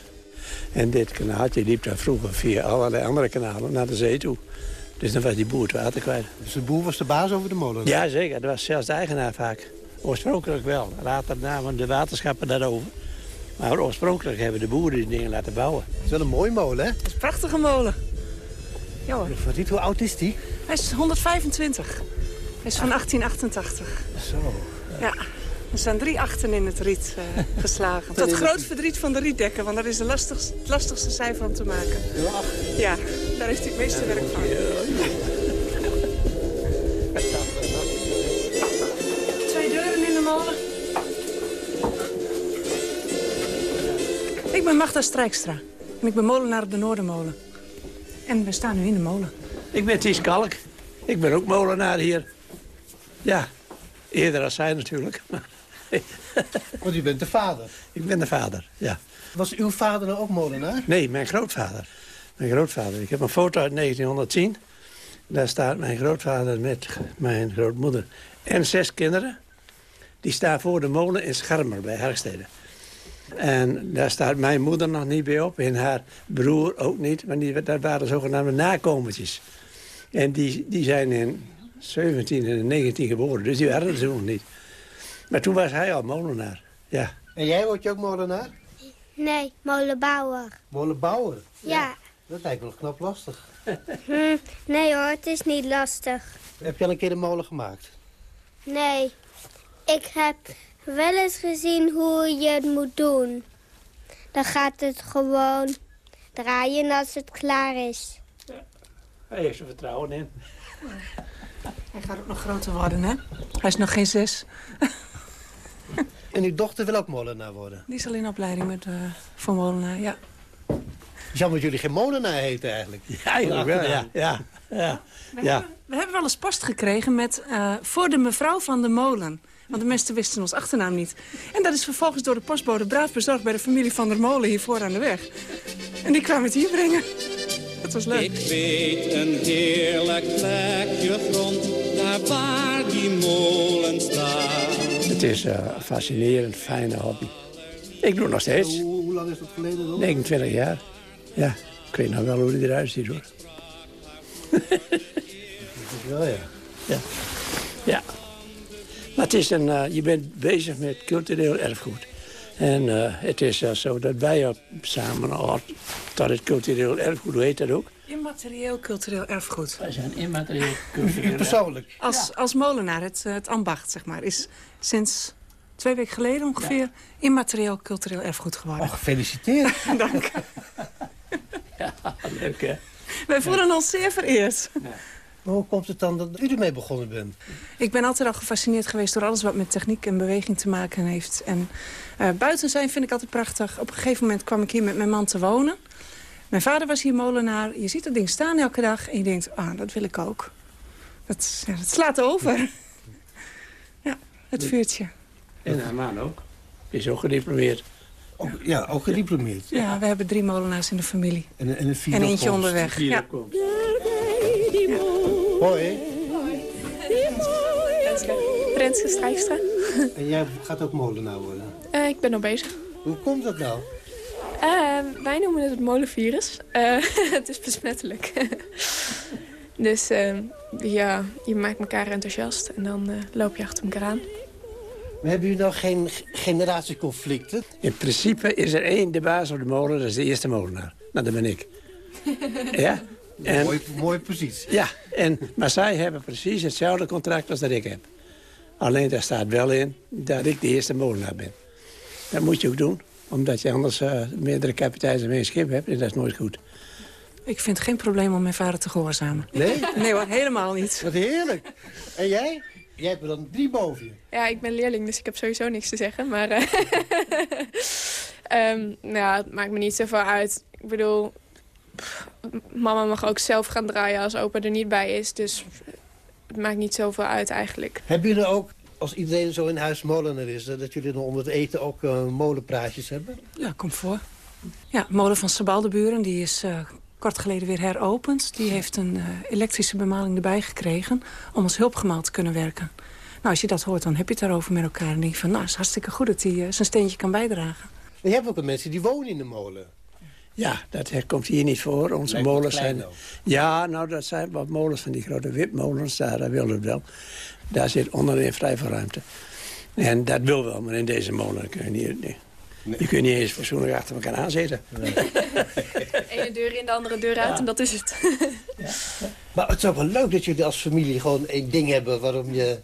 En dit kanaaltje liep daar vroeger via allerlei andere kanalen naar de zee toe. Dus dan was die boer het water kwijt. Dus de boer was de baas over de molen? Ja, zeker. Dat was zelfs de eigenaar vaak. Oorspronkelijk wel. Later namen de waterschappen daarover. Maar oorspronkelijk hebben de boeren die dingen laten bouwen. Het is wel een mooi molen, hè? Het is een prachtige molen. Ja hoor. Niet, hoe oud is die? Hij is 125. Hij is van 1888. Zo. Ja. Er staan drie achten in het riet uh, geslagen. Tot groot verdriet van de rietdekker, want dat is de lastigste, het lastigste cijfer om te maken. Ja, daar heeft hij het meeste werk van. Twee deuren in de molen. Ik ben Magda Strijkstra. En ik ben molenaar op de Noordermolen. En we staan nu in de molen. Ik ben Ties Kalk. Ik ben ook molenaar hier. Ja, eerder als zij natuurlijk. Want u bent de vader? Ik ben de vader, ja. Was uw vader dan ook molenaar? Nee, mijn grootvader. Mijn grootvader. Ik heb een foto uit 1910. Daar staat mijn grootvader met mijn grootmoeder en zes kinderen. Die staan voor de molen in Schermer bij Hergstede. En daar staat mijn moeder nog niet bij op. En haar broer ook niet. Maar die, dat waren zogenaamde nakomertjes. En die, die zijn in 17 en 19 geboren. Dus die waren ze nog niet. Maar toen was hij al molenaar. Ja. En jij word je ook molenaar? Nee, molenbouwer. Molenbouwer? Ja. Dat lijkt wel knap lastig. Hm, nee hoor, het is niet lastig. Heb je al een keer een molen gemaakt? Nee. Ik heb wel eens gezien hoe je het moet doen. Dan gaat het gewoon draaien als het klaar is. Ja. Hij heeft er vertrouwen in. Hij gaat ook nog groter worden, hè? Hij is nog geen zes. En uw dochter wil ook molenaar worden? Die is al in opleiding met, uh, voor molenaar, ja. Jammer dat jullie geen molenaar heten eigenlijk. Ja, eigenlijk wel, ja. ja, ja, We, ja. hebben, we hebben wel eens post gekregen met eh, voor de mevrouw van de molen. Want de mensen wisten ons achternaam niet. En dat is vervolgens door de postbode braaf bezorgd bij de familie van der Molen hiervoor aan de weg. En die kwamen het hier brengen. Dat was leuk. Ik weet een heerlijk plekje grond, daar waar die molen staat. Het is eh, een fascinerend, fijne hobby. Ik doe het nog steeds. Hoe, hoe lang is dat geleden dan? 29 jaar. Ja, ik weet nog wel hoe die eruit ziet, hoor. wel, ja. Ja. ja. Maar het is een, eh, je bent bezig met cultureel erfgoed. En eh, het is uh, zo dat wij op samen hoort tot het cultureel erfgoed, hoe heet dat ook? Immaterieel cultureel erfgoed. Wij zijn immaterieel cultureel Persoonlijk. Als, als molenaar, het, het ambacht, zeg maar, is sinds twee weken geleden ongeveer immaterieel cultureel erfgoed geworden. Oh, gefeliciteerd. Dank. ja, leuk hè? Wij voelen ons zeer vereerd. Maar hoe komt het dan dat u ermee begonnen bent? Ik ben altijd al gefascineerd geweest door alles wat met techniek en beweging te maken heeft. En uh, buiten zijn vind ik altijd prachtig. Op een gegeven moment kwam ik hier met mijn man te wonen. Mijn vader was hier molenaar. Je ziet dat ding staan elke dag en je denkt, ah, dat wil ik ook. Dat, ja, dat slaat over. ja, het vuurtje. En haar man ook. Is ook gediplomeerd. Ook, ja, ook gediplomeerd. Ja, ja, we hebben drie molenaars in de familie. En, en, een en eentje onderweg. Ja. Ja. Hoi. Renske Strijkstra. En jij gaat ook molenaar worden? Uh, ik ben nog bezig. Hoe komt dat nou? Uh, wij noemen het het molenvirus. Uh, het is besmettelijk. dus ja, je maakt elkaar enthousiast en dan loop je achter elkaar aan. Maar hebben jullie nou geen generatieconflicten? In principe is er één de baas op de molen, dat is de eerste molenaar. Nou, dat ben ik. ja? En, mooi, mooie positie. Ja, en, maar zij hebben precies hetzelfde contract als dat ik heb. Alleen daar staat wel in dat ik de eerste molenaar ben. Dat moet je ook doen, omdat je anders uh, meerdere kapiteins in één schip hebt. En dat is nooit goed. Ik vind geen probleem om mijn vader te gehoorzamen. Nee? Nee hoor, helemaal niet. Wat heerlijk. En jij? Jij hebt er dan drie boven je. Ja, ik ben leerling, dus ik heb sowieso niks te zeggen. Maar uh, um, nou ja, het maakt me niet zoveel uit. Ik bedoel, mama mag ook zelf gaan draaien als opa er niet bij is. Dus het maakt niet zoveel uit eigenlijk. Hebben jullie ook, als iedereen zo in huis molenaar is... dat jullie dan onder het eten ook uh, molenpraatjes hebben? Ja, komt voor. Ja, molen van Sabaldeburen, die is uh, kort geleden weer heropend. Die heeft een uh, elektrische bemaling erbij gekregen... om als hulpgemaal te kunnen werken. Nou, als je dat hoort, dan heb je het daarover met elkaar. En denk je van, nou, het is hartstikke goed dat hij zijn steentje kan bijdragen. Maar je hebt ook mensen die wonen in de molen. Ja, dat komt hier niet voor. Onze Lijkt molens zijn... ook. Ja, nou, dat zijn wat molens van die grote wipmolens. Daar, daar wil het wel. Daar zit onderin vrij veel ruimte. En dat wil wel, maar in deze molen kun je niet... Nee. Je kunt niet eens fatsoenlijk achter elkaar aanzitten. Nee. Ene deur in, de andere deur uit en dat is het. Maar het is ook wel leuk dat jullie als familie gewoon één ding hebben... waarom, je,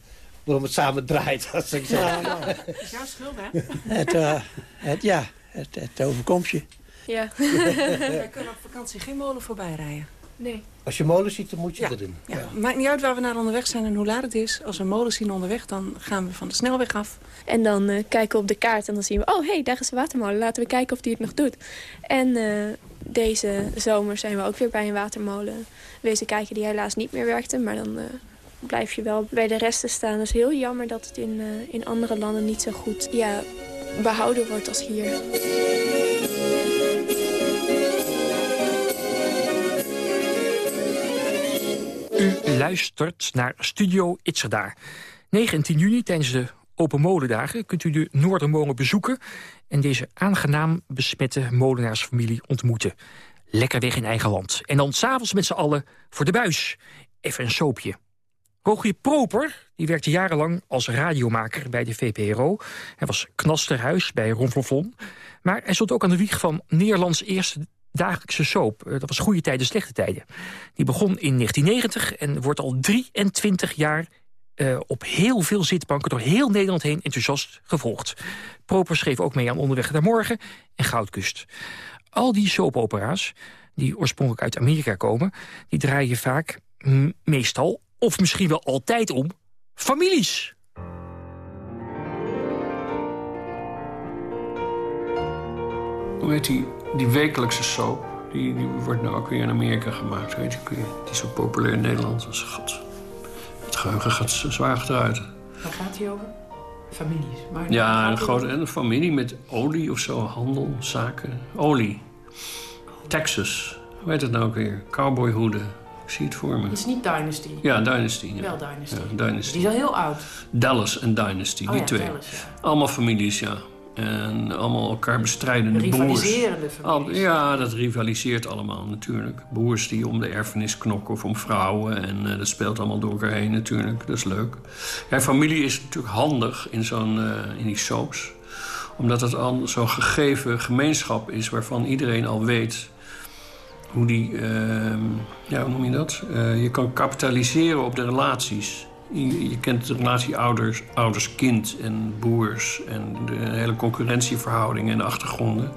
waarom het samen draait, als ik zeg. Ja. Dat is jouw schuld, hè? Het, uh, het, ja, het, het overkomt je. Ja. Wij kunnen op vakantie geen molen voorbij rijden. Nee. Als je molen ziet, dan moet je Ja. erin. Ja. Maakt niet uit waar we naar onderweg zijn en hoe laat het is. Als we een molen zien onderweg, dan gaan we van de snelweg af. En dan uh, kijken we op de kaart en dan zien we... oh, hé, hey, daar is de watermolen. Laten we kijken of die het nog doet. En uh, deze zomer zijn we ook weer bij een watermolen wezen kijken... die helaas niet meer werkte. Maar dan uh, blijf je wel bij de resten staan. Het is heel jammer dat het in, in andere landen niet zo goed ja, behouden wordt als hier. U luistert naar Studio Itzerda. 9 en 10 juni tijdens de Open Molendagen kunt u de Noordermolen bezoeken... en deze aangenaam besmette molenaarsfamilie ontmoeten. Lekker weg in eigen land. En dan s'avonds met z'n allen voor de buis. Even een soapje. Rogier Proper die werkte jarenlang als radiomaker bij de VPRO. Hij was knasterhuis bij Ronflonflon. Maar hij stond ook aan de wieg van Nederlands eerste dagelijkse soap. Eh, Dat was Goede Tijden, Slechte Tijden. Die begon in 1990 en wordt al 23 jaar uh, op heel veel zitbanken door heel Nederland heen enthousiast gevolgd. Proper schreef ook mee aan Onderweg naar Morgen en Goudkust. Al die soapopera's, die oorspronkelijk uit Amerika komen... die draaien vaak, meestal, of misschien wel altijd om, families. Hoe die wekelijkse soap? Die, die wordt nu ook weer in Amerika gemaakt, weet je. Die is zo populair in Nederland. Dus god, het geheugen gaat zwaar achteruit. Waar gaat hij over? Families. Maar Ja, een grote en een familie met olie of zo, handel, zaken. Olie. Texas. Hoe heet het nou ook weer? Cowboyhoeden. Ik zie het voor me. Het is niet Dynasty. Ja, Dynasty. ja. Wel Dynasty. Ja, Dynasty. Die is al heel oud. Dallas en Dynasty, Oh die ja, twee. Dallas. Allemaal families, ja. En allemaal elkaar bestrijdende. Rivaliserende Al, ja, dat rivaliseert allemaal natuurlijk. Boers die om de erfenis knokken of om vrouwen. En eh, dat speelt allemaal door elkaar heen natuurlijk. Dat is leuk. Ja, familie is natuurlijk handig in, zo'n, eh, in die soaps. Omdat het al zo'n gegeven gemeenschap is... waarvan iedereen al weet hoe die... ehm, ja, hoe noem je dat? Eh, je kan kapitaliseren op de relaties. Je, je kent de relatie ouders, ouders-kind en boers... en de hele concurrentieverhoudingen en de achtergronden.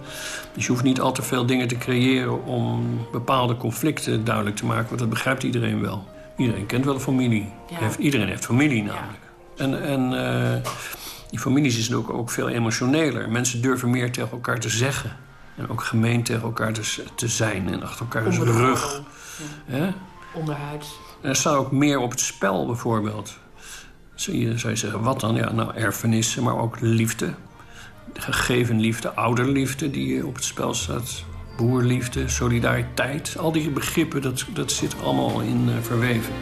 Dus je hoeft niet al te veel dingen te creëren... om bepaalde conflicten duidelijk te maken. Want dat begrijpt iedereen wel. Iedereen kent wel familie. Ja. Heeft, iedereen heeft familie namelijk. En, en eh, die families is ook, ook veel emotioneler. Mensen durven meer tegen elkaar te zeggen. En ook gemeen tegen elkaar te, zijn. En achter de rug. Er staat ook meer op het spel, bijvoorbeeld. Zou je, zou zeggen, wat dan? Ja, nou, erfenissen, maar ook liefde. Gegeven liefde, ouderliefde die op het spel staat. Boerliefde, solidariteit. Al die begrippen, dat, dat zit allemaal in eh, verweven.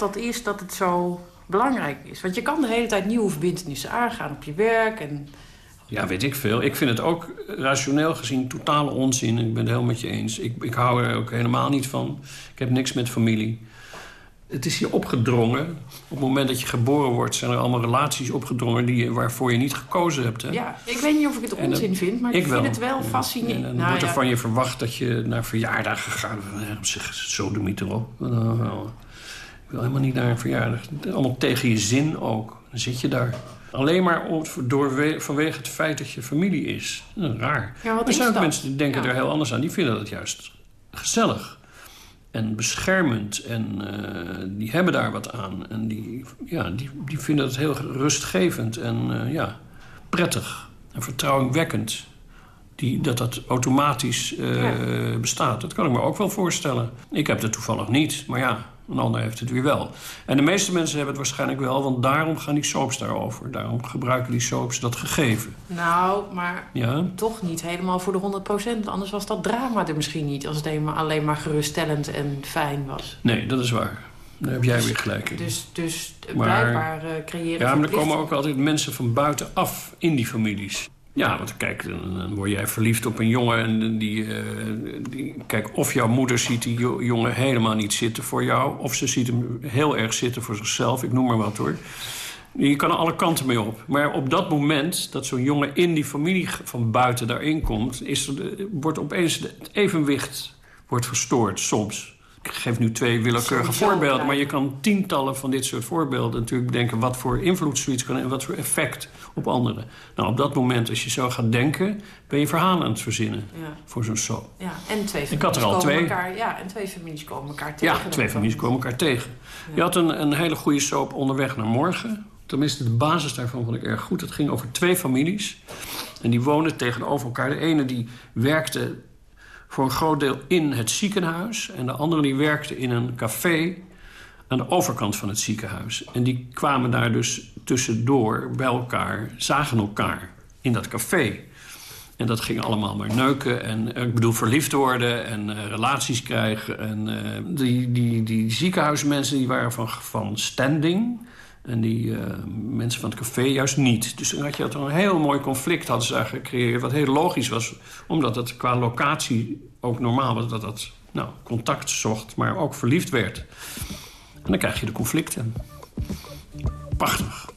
Dat is dat het zo belangrijk is. Want je kan de hele tijd nieuwe verbindenissen aangaan op je werk. En Ja, weet ik veel. Ik vind het ook rationeel gezien totale onzin. Ik ben het helemaal met je eens. Ik, ik hou er ook helemaal niet van. Ik heb niks met familie. Het is hier opgedrongen. Op het moment dat je geboren wordt... zijn er allemaal relaties opgedrongen die, je- waarvoor je niet gekozen hebt. Hè? ja, ik weet niet of ik het En onzin vind, maar ik, vind wel. het wel En fascinerend. dan Nou wordt er ja, van je verwacht dat je naar verjaardagen gaat. Zeg, zo de mythe erop. Ik wil helemaal niet naar een verjaardag. Allemaal tegen je zin ook. Dan zit je daar. Alleen maar door, vanwege het feit dat je familie is. Nou, raar. Ja, wat er zijn ook dat? mensen die denken Ja. er heel anders aan. Die vinden dat juist gezellig. En beschermend. En eh, die hebben daar wat aan. En die, ja, die, die vinden het heel rustgevend. En eh, ja, prettig. En vertrouwingwekkend. Die, dat dat automatisch eh, bestaat. Dat kan ik me ook wel voorstellen. Ik heb het toevallig niet. Maar ja, een ander heeft het weer wel. En de meeste mensen hebben het waarschijnlijk wel. Want daarom gaan die soaps daarover. Daarom gebruiken die soaps dat gegeven. nou, maar Ja? toch niet helemaal voor de 100%. Anders was dat drama er misschien niet. Als het alleen maar, geruststellend en fijn was. Nee, dat is waar. Daar heb jij weer gelijk in. Dus, dus Maar- blijkbaar eh, creëren Ja, maar er komen ook altijd mensen van buitenaf in die families. Ja, want kijk, dan, word jij verliefd op een jongen... en die, eh, die, kijk, of jouw moeder ziet die jo- jongen helemaal niet zitten voor jou... of ze ziet hem heel erg zitten voor zichzelf, ik noem maar wat hoor. Je kan er alle kanten mee op. Maar op dat moment dat zo'n jongen in die familie van buiten daarin komt... Is er wordt opeens het evenwicht wordt verstoord soms. Ik geef nu twee willekeurige voorbeelden... maar je kan tientallen van dit soort voorbeelden natuurlijk bedenken... wat voor invloed zoiets kan en wat voor effect op anderen. Nou, op dat moment, als je zo gaat denken... ben je verhalen aan het verzinnen Ja. voor zo'n soap. Ja, en twee Ik had er al families komen twee. Elkaar, ja, en twee families komen elkaar tegen. Ja, twee families komen elkaar tegen. Je had een, een hele goede soap onderweg naar morgen. Tenminste, de basis daarvan vond ik erg goed. Het ging over twee families. En die woonden tegenover elkaar. De ene die werkte voor een groot deel in het ziekenhuis. En de andere die werkte in een café aan de overkant van het ziekenhuis. En die kwamen daar dus tussendoor bij elkaar, zagen elkaar in dat café. En dat ging allemaal maar neuken en eh, ik bedoel verliefd worden en eh, relaties krijgen. En eh, die, die, die ziekenhuismensen die waren van, van standing. En die eh, mensen van het café juist niet. Dus dan had je een heel mooi conflict hadden ze gecreëerd. Wat heel logisch was. Omdat het qua locatie ook normaal was dat dat nou, contact zocht. Maar ook verliefd werd. En dan krijg je de conflicten. Prachtig.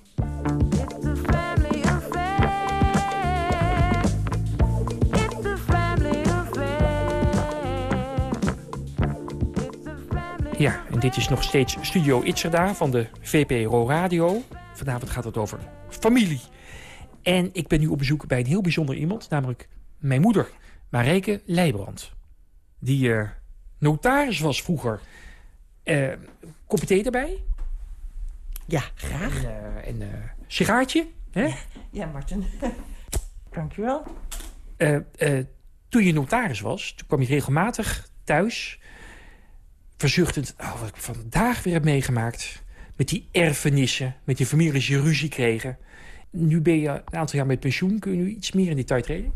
Ja, en dit is nog steeds Studio Itzerda van de VPRO Radio. Vanavond gaat het over familie. En ik ben nu op bezoek bij een heel bijzonder iemand, namelijk mijn moeder, Marijke Leijbrand. Die eh, notaris was vroeger. Eh kopje thee erbij? Ja, graag. En, eh, sigaartje? Hè? Ja, Martin. Dankjewel. Eh, toen je notaris was, toen kwam je regelmatig thuis... verzuchtend, oh, wat ik vandaag weer heb meegemaakt... met die erfenissen, met die families die ruzie kregen. Nu ben je een aantal jaar met pensioen. Kun je nu iets meer in detail treden?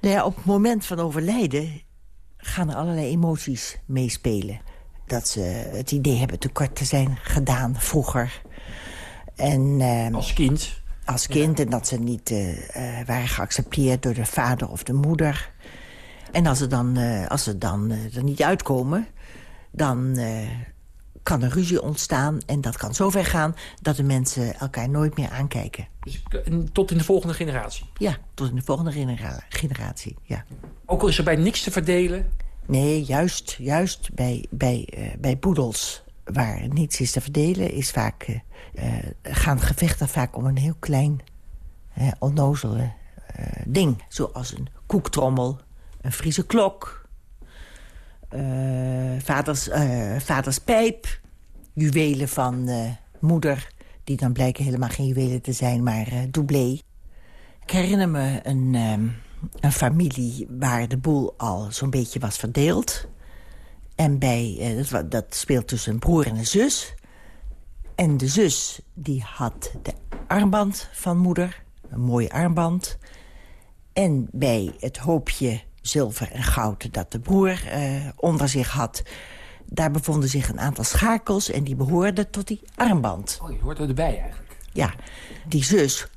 Nou ja, op het moment van overlijden gaan er allerlei emoties meespelen. Dat ze het idee hebben tekort te zijn gedaan vroeger. En, ehm, als kind? Als kind. En dat ze niet eh, eh, waren geaccepteerd door de vader of de moeder. En als ze dan, eh, als ze dan er niet uitkomen... dan eh, kan er ruzie ontstaan. En dat kan zover gaan dat de mensen elkaar nooit meer aankijken. Dus eh, tot in de volgende generatie? Ja, tot in de volgende genera- generatie, ja. Ook al is er bij niks te verdelen? Nee, juist, juist bij, bij, eh, bij poedels waar niets is te verdelen... Is vaak, gaan gevechten vaak om een heel klein, onnozele ding. Zoals een koektrommel, een Friese klok... eh, vaders, eh, vaders pijp, juwelen van eh, moeder... die dan blijken helemaal geen juwelen te zijn, maar doublé. Ik herinner me een, ehm, een familie waar de boel al zo'n beetje was verdeeld. En bij, dat, speelt tussen een broer en een zus. En de zus die had de armband van moeder, een mooi armband. En bij het hoopje zilver en goud dat de broer eh, onder zich had... daar bevonden zich een aantal schakels en die behoorden tot die armband. Oh, je hoort erbij eigenlijk. Ja, die zus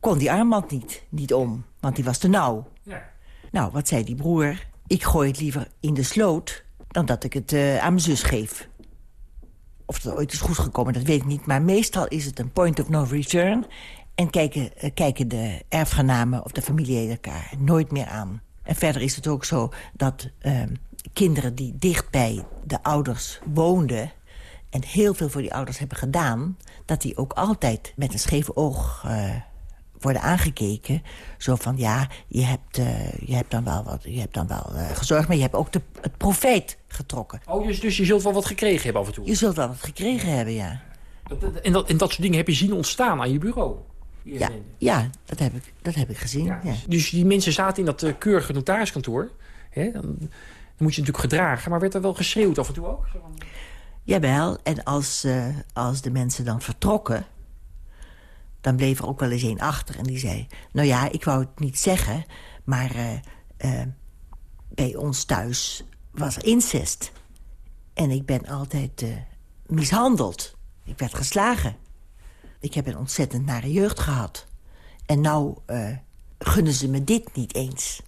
kon die armband niet, niet om, want die was te nauw. Ja. Nou, wat zei die broer? Ik gooi het liever in de sloot dan dat ik het eh, aan mijn zus geef. Of dat ooit is goed gekomen, dat weet ik niet. Maar meestal is het een point of no return. En kijken, eh, kijken de erfgenamen of de familieleden elkaar nooit meer aan. En verder is het ook zo dat eh, kinderen die dicht bij de ouders woonden... en heel veel voor die ouders hebben gedaan... dat die ook altijd met een scheef oog eh, worden aangekeken. Zo van, ja, je hebt, eh, je hebt dan wel, wat, je hebt dan wel eh, gezorgd... maar je hebt ook de, het profijt getrokken. Oh, dus, dus je zult wel wat gekregen hebben af en toe? Je zult wel wat gekregen hebben, ja. En dat, en dat soort dingen heb je zien ontstaan aan je bureau? Ja, ja dat, heb ik, dat heb ik gezien, ja. Dus die mensen zaten in dat eh, keurige notariskantoor. Hè? Dan, dan moet je natuurlijk gedragen. Maar werd er wel geschreeuwd af en toe ook? Jawel, en als, eh, als de mensen dan vertrokken... dan bleef er ook wel eens één achter en die zei... nou ja, ik wou het niet zeggen, maar eh, bij ons thuis was er incest. En ik ben altijd mishandeld. Ik werd geslagen. Ik heb een ontzettend nare jeugd gehad. En nou eh, gunnen ze me dit niet eens.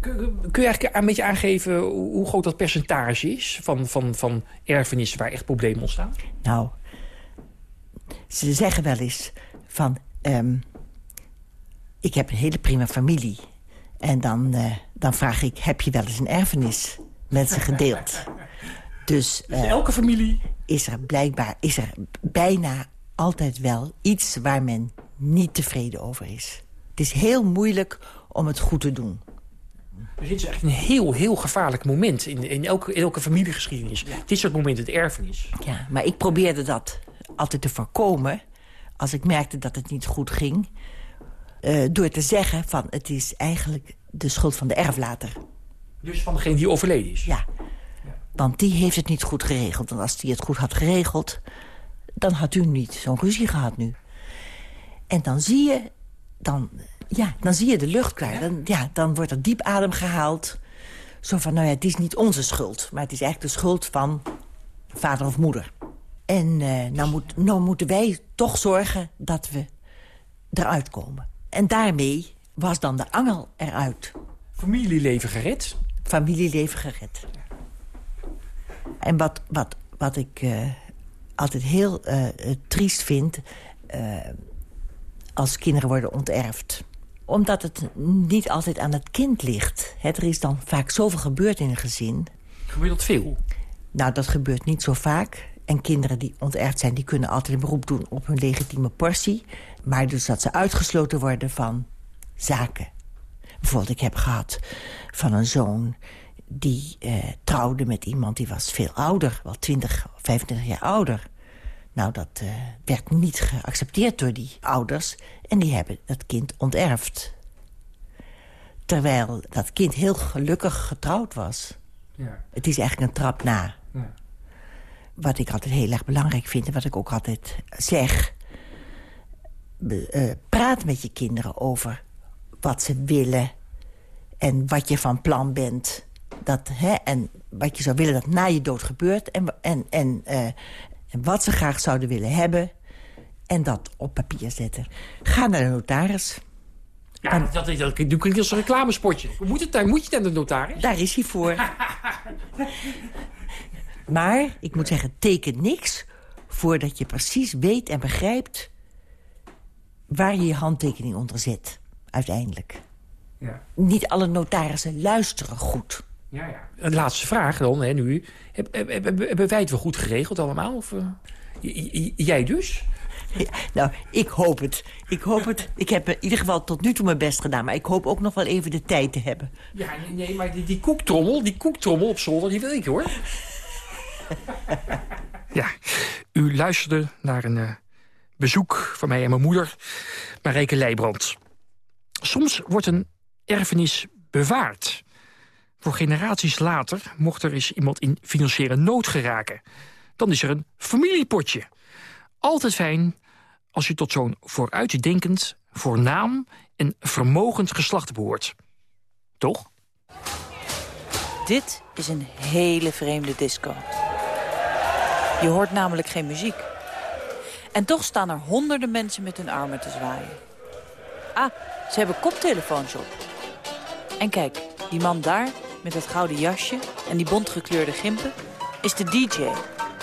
Kun, kun je eigenlijk een beetje aangeven hoe, groot dat percentage is... Van, van, van erfenissen waar echt problemen ontstaan? Nou, ze zeggen wel eens van... ehm, ik heb een hele prima familie. En dan, eh, dan vraag ik, heb je wel eens een erfenis met ze gedeeld? Dus, in elke familie? Is er blijkbaar is er bijna altijd wel iets waar men niet tevreden over is. Het is heel moeilijk om het goed te doen. Dus dit is eigenlijk een heel, heel gevaarlijk moment in, in, elke, in elke familiegeschiedenis. Dit soort momenten, het erfenis. Ja, maar ik probeerde dat altijd te voorkomen... als ik merkte dat het niet goed ging... eh, door te zeggen van het is eigenlijk de schuld van de erflater. Dus van degene die overleden is? Ja. Want die heeft het niet goed geregeld. En als die het goed had geregeld... dan had u niet zo'n ruzie gehad nu. En dan zie je... Dan, ja, dan zie je de lucht klaar. Dan, ja, dan wordt er diep adem gehaald. Zo van, nou ja, het is niet onze schuld. Maar het is eigenlijk de schuld van vader of moeder. En eh, nou, moet, nou moeten wij toch zorgen dat we eruit komen. En daarmee was dan de angel eruit. Familieleven gered? Familieleven gered. En wat, wat, wat ik eh, altijd heel eh, eh, triest vind... eh, als kinderen worden onterfd. Omdat het niet altijd aan het kind ligt. Er is dan vaak zoveel gebeurd in een gezin. Gebeurt dat veel? Nou, dat gebeurt niet zo vaak. En kinderen die onterfd zijn, die kunnen altijd een beroep doen op hun legitieme portie. Maar dus dat ze uitgesloten worden van zaken. Bijvoorbeeld, ik heb gehad van een zoon die eh, trouwde met iemand die was veel ouder. Wel 20, 25 jaar ouder. Nou, dat eh, werd niet geaccepteerd door die ouders. En die hebben dat kind onterfd. Terwijl dat kind heel gelukkig getrouwd was. Ja. Het is eigenlijk een trap na. Ja. Wat ik altijd heel erg belangrijk vind en wat ik ook altijd zeg... eh, praat met je kinderen over wat ze willen... en wat je van plan bent. Dat, hè, en wat je zou willen dat na je dood gebeurt. En, en, en, eh, en wat ze graag zouden willen hebben. En dat op papier zetten. Ga naar de notaris. Ja, dat, dat, dat klinkt als een reclamespotje. Moet, het, daar- moet je naar de notaris? Daar is hij voor. maar, ik moet zeggen, teken niks... voordat je precies weet en begrijpt... waar je je handtekening onder zet, uiteindelijk. Ja. Niet alle notarissen luisteren goed. Ja, ja. Een laatste vraag dan, hè, nu. Heb- heb- heb- Hebben wij het wel goed geregeld allemaal? Of, eh, j- jij dus? Ja, nou, ik hoop het. Ik hoop het. Ik heb in ieder geval tot nu toe mijn best gedaan. Maar ik hoop ook nog wel even de tijd te hebben. Ja, nee, nee, maar die, die koektrommel, die koektrommel op zolder, die wil ik hoor. ja, u luisterde naar een eh, bezoek van mij en mijn moeder, Marijke Leijbrand. Soms wordt een erfenis bewaard. Voor generaties later mocht er eens iemand in financiële nood geraken. Dan is er een familiepotje. Altijd fijn als je tot zo'n vooruitdenkend, voornaam en vermogend geslacht behoort. Toch? Dit is een hele vreemde disco. Je hoort namelijk geen muziek. En toch staan er honderden mensen met hun armen te zwaaien. Ah, ze hebben koptelefoons op. En kijk, die man daar met dat gouden jasje en die bontgekleurde gimpen... is de DJ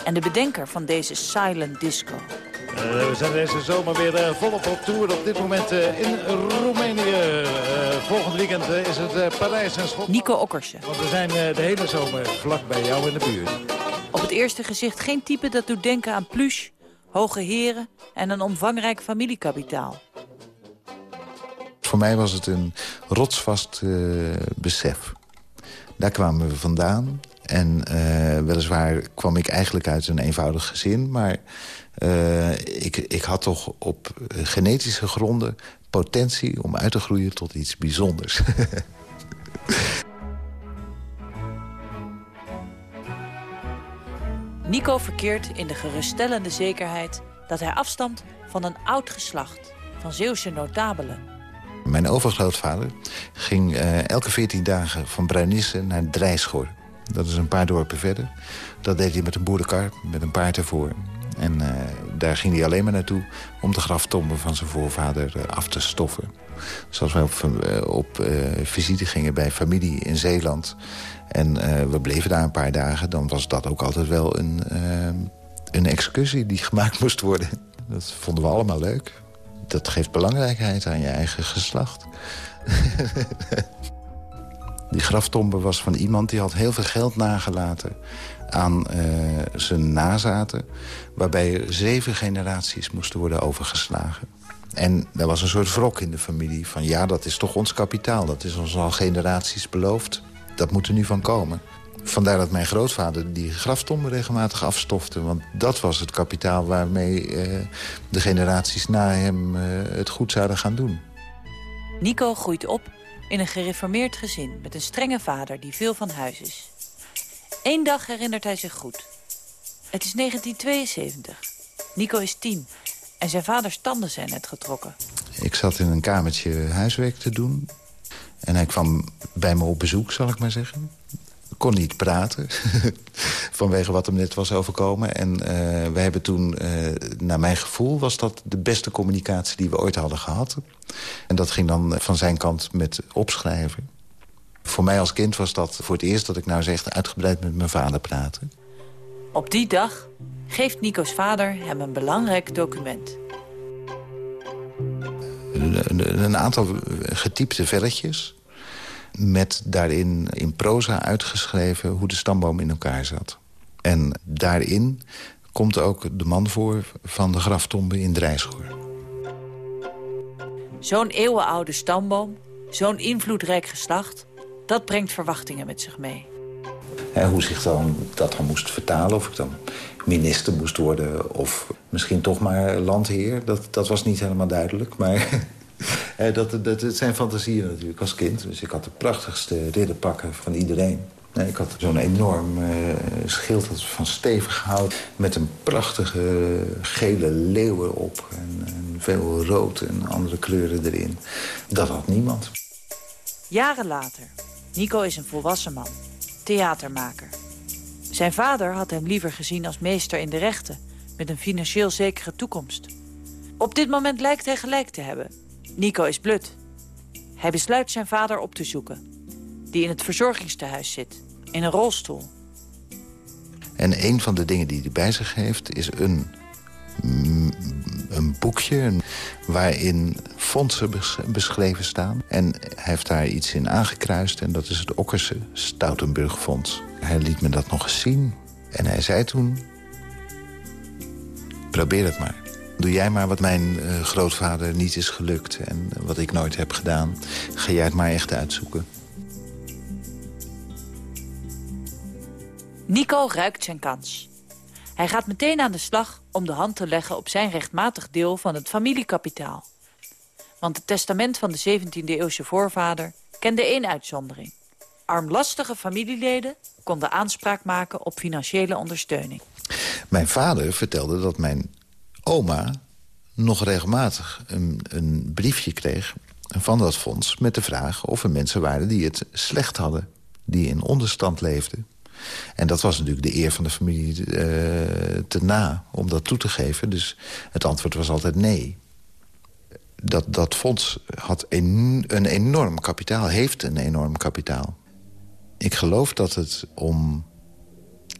en de bedenker van deze silent disco. Eh, we zijn deze zomer weer eh, volop op tour. Op dit moment eh, in Roemenië. Eh, volgend weekend is het eh, Parijs en Schotland. Nico Okkersen. Want we zijn eh, de hele zomer vlak bij jou in de buurt. Op het eerste gezicht geen type dat doet denken aan plush, hoge heren... en een omvangrijk familiekapitaal. Voor mij was het een rotsvast eh, besef. Daar kwamen we vandaan. En eh, weliswaar kwam ik eigenlijk uit een eenvoudig gezin... maar eh, ik, ik had toch op eh, genetische gronden potentie om uit te groeien tot iets bijzonders. Nico verkeert in de geruststellende zekerheid dat hij afstamt van een oud geslacht van Zeeuwse notabelen. Mijn overgrootvader ging eh, elke 14 dagen van Bruinisse naar Drijschor. Dat is een paar dorpen verder. Dat deed hij met een boerenkar, met een paard ervoor. En eh, daar ging hij alleen maar naartoe om de graftomben van zijn voorvader eh, af te stoffen. Dus als wij op, op visite gingen bij familie in Zeeland... en we bleven daar een paar dagen... dan was dat ook altijd wel een, een excursie die gemaakt moest worden. Dat vonden we allemaal leuk. Dat geeft belangrijkheid aan je eigen geslacht. Die graftombe was van iemand die had heel veel geld nagelaten aan eh, zijn nazaten... waarbij zeven generaties moesten worden overgeslagen. En er was een soort wrok in de familie van... ja, dat is toch ons kapitaal, dat is ons al generaties beloofd. Dat moet er nu van komen. Vandaar dat mijn grootvader die graftombe regelmatig afstofte. Want dat was het kapitaal waarmee eh, de generaties na hem eh, het goed zouden gaan doen. Nico groeit op in een gereformeerd gezin met een strenge vader die veel van huis is. Eén dag herinnert hij zich goed. Het is 1972. Nico is tien en zijn vaders tanden zijn net getrokken. Ik zat in een kamertje huiswerk te doen. En hij kwam bij me op bezoek, zal ik maar zeggen. Kon niet praten, vanwege wat hem net was overkomen. En eh, we hebben toen, eh, naar mijn gevoel, was dat de beste communicatie die we ooit hadden gehad. En dat ging dan van zijn kant met opschrijven. Voor mij als kind was dat voor het eerst dat ik nou zeg uitgebreid met mijn vader praten. Op die dag geeft Nico's vader hem een belangrijk document. Een, een aantal getypte velletjes met daarin in proza uitgeschreven hoe de stamboom in elkaar zat. En daarin komt ook de man voor van de graftombe in Drijschoor. Zo'n eeuwenoude stamboom, zo'n invloedrijk geslacht... dat brengt verwachtingen met zich mee. hoe zich dan dat dan moest vertalen, of ik dan minister moest worden... of misschien toch maar landheer, dat, dat was niet helemaal duidelijk. Maar dat, dat, het zijn fantasieën natuurlijk als kind. Dus ik had de prachtigste ridderpakken van iedereen. Ik had zo'n enorm uh, schild van stevig hout... met een prachtige gele leeuw erop. En, en, veel rood en andere kleuren erin. Dat had niemand. Jaren later. Nico is een volwassen man. Theatermaker. Zijn vader had hem liever gezien als meester in de rechten... met een financieel zekere toekomst. Op dit moment lijkt hij gelijk te hebben. Nico is blut. Hij besluit zijn vader op te zoeken die in het verzorgingstehuis zit, in een rolstoel. En een van de dingen die hij bij zich heeft is een, een boekje waarin fondsen beschreven staan. En hij heeft daar iets in aangekruist en dat is het Okkerse Stoutenburg Fonds. Hij liet me dat nog eens zien en hij zei toen... probeer het maar. Doe jij maar wat mijn uh, grootvader niet is gelukt en wat ik nooit heb gedaan. Ga jij het maar echt uitzoeken. Nico ruikt zijn kans. Hij gaat meteen aan de slag om de hand te leggen op zijn rechtmatig deel van het familiekapitaal. Want het testament van de 17e-eeuwse voorvader kende één uitzondering. Armlastige familieleden konden aanspraak maken op financiële ondersteuning. Mijn vader vertelde dat mijn oma nog regelmatig een, een briefje kreeg van dat fonds... met de vraag of er mensen waren die het slecht hadden. Die in onderstand leefden. En dat was natuurlijk de eer van de familie uh, te na om dat toe te geven. Dus het antwoord was altijd nee. Dat, dat fonds had een, een enorm kapitaal, heeft een enorm kapitaal. Ik geloof dat het om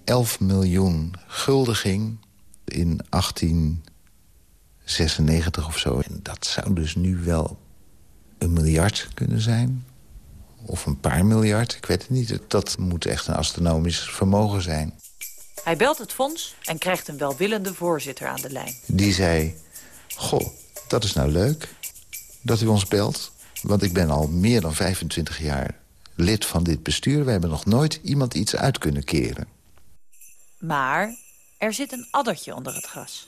11 miljoen gulden ging in 1896 of zo. En dat zou dus nu wel een miljard kunnen zijn of een paar miljard, ik weet het niet. Dat moet echt een astronomisch vermogen zijn. Hij belt het fonds en krijgt een welwillende voorzitter aan de lijn. Die zei, goh, dat is nou leuk dat u ons belt. Want ik ben al meer dan 25 jaar lid van dit bestuur. We hebben nog nooit iemand iets uit kunnen keren. Maar er zit een addertje onder het gras.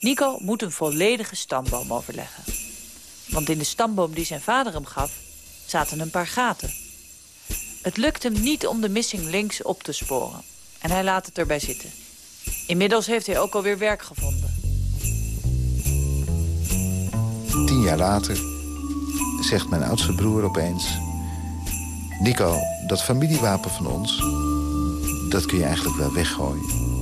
Nico moet een volledige stamboom overleggen. Want in de stamboom die zijn vader hem gaf zaten een paar gaten. Het lukt hem niet om de missing links op te sporen. En hij laat het erbij zitten. Inmiddels heeft hij ook alweer werk gevonden. Tien jaar later zegt mijn oudste broer opeens... Nico, dat familiewapen van ons, dat kun je eigenlijk wel weggooien.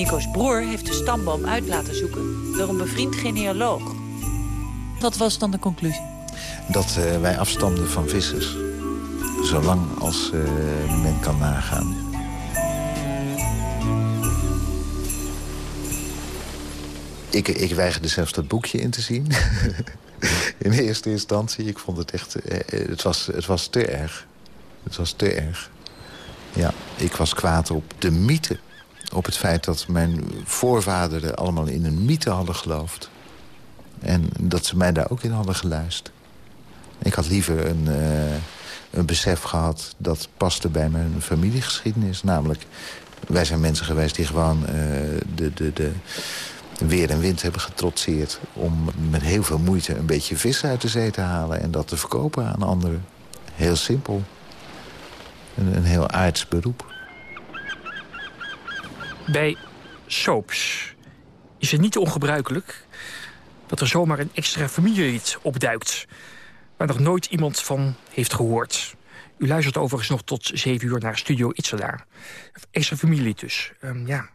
Nico's broer heeft de stamboom uit laten zoeken door een bevriend genealoog. Wat was dan de conclusie? Dat uh, wij afstamden van vissers. Zolang als uh, men kan nagaan. Ik, ik weigerde zelfs dat boekje in te zien. in eerste instantie. Ik vond het echt... Uh, het, was, het was te erg. Het was te erg. Ja, ik was kwaad op de mythe. Op het feit dat mijn voorvaderen allemaal in een mythe hadden geloofd. En dat ze mij daar ook in hadden geluisterd. Ik had liever een, uh, een besef gehad dat paste bij mijn familiegeschiedenis. Namelijk, wij zijn mensen geweest die gewoon uh, de, de, de weer en wind hebben getrotseerd... om met heel veel moeite een beetje vis uit de zee te halen... en dat te verkopen aan anderen. Heel simpel. Een, een heel aards beroep. Bij soaps is het niet ongebruikelijk dat er zomaar een extra familielid opduikt... waar nog nooit iemand van heeft gehoord. U luistert overigens nog tot zeven uur naar Studio Itzela. Extra familielid dus. Um, ja.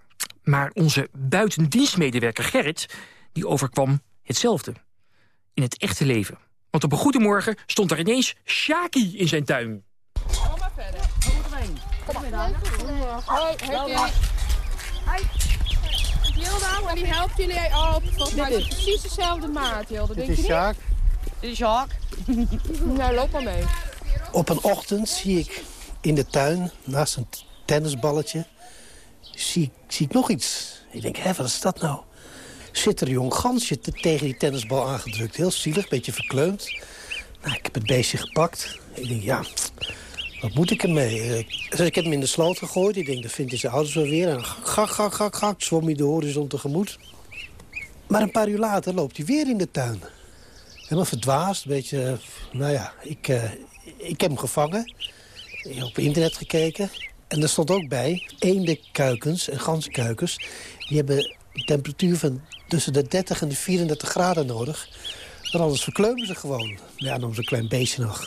Maar onze buitendienstmedewerker Gerrit... die overkwam hetzelfde. In het echte leven. Want op een goede morgen stond er ineens Shaki in zijn tuin. Kom maar verder. Moeten we heen? Kom maar. Hoi, Hilda, en die helpt jullie op. Volgens mij is precies dezelfde maat, Hilda. Dit is Sjaak. Dit is Sjaak. nou, loop maar mee. Op een ochtend zie ik in de tuin, naast een tennisballetje. Zie, zie ik nog iets. Ik denk, hé, wat is dat nou? Zit er een jong gansje te- tegen die tennisbal aangedrukt. Heel zielig, beetje verkleumd. Nou, ik heb het beestje gepakt. Ik denk, ja, wat moet ik ermee? Eh, ik heb hem in de sloot gegooid. Ik denk, dan vindt hij zijn ouders wel weer. En gak, gak, gak, gak, zwom hij de horizon tegemoet. Maar een paar uur later loopt hij weer in de tuin. Helemaal verdwaasd, een beetje... eh, Nou ja, ik, eh, ik heb hem gevangen. Ik heb op internet gekeken. En er stond ook bij, eendenkuikens en ganzenkuikens... die hebben een temperatuur van tussen de 30 en de 34 graden nodig. Want anders verkleumen ze gewoon. Ja, om zo'n klein beestje nog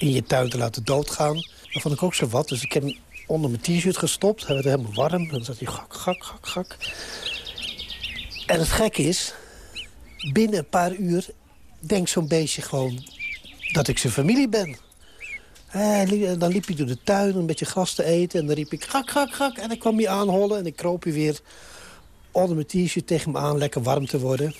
in je tuin te laten doodgaan... dat vond ik ook zo wat. Dus ik heb hem onder mijn t-shirt gestopt. Hij werd helemaal warm. En dan zat hij gak, gak, gak, gak. En het gekke is, binnen een paar uur denkt zo'n beestje gewoon dat ik zijn familie ben. Li- dan liep hij door de tuin een beetje gras te eten. En dan riep ik gak, gak, gak. En dan kwam hij aanhollen. En ik kroop hij weer onder mijn t-shirt tegen me aan. Lekker warm te worden.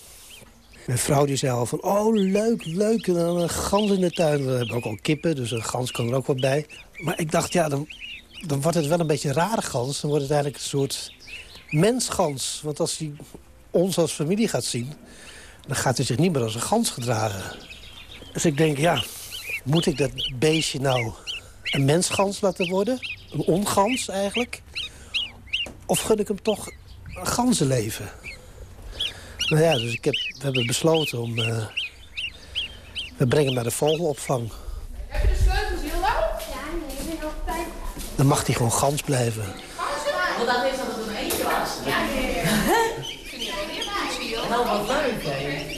Mijn vrouw die zei al van, oh leuk, leuk. En dan een gans in de tuin. We hebben ook al kippen, dus een gans kan er ook wat bij. Maar ik dacht, ja, dan, dan wordt het wel een beetje een rare gans. Dan wordt het eigenlijk een soort mensgans. Want als hij ons als familie gaat zien... dan gaat hij zich niet meer als een gans gedragen. Dus ik denk, ja, moet ik dat beestje nou een mensgans laten worden? Een ongans eigenlijk? Of gun ik hem toch een ganzenleven? Nou ja, dus ik heb, we hebben besloten om... eh, we brengen hem naar de vogelopvang. Heb je de sleutels, Hilda? Ja, nee, ik ben nog bij. Dan mag hij gewoon gans blijven. Want dat is dat het een eentje was. Ja, ja. Nou, wat leuk, hè?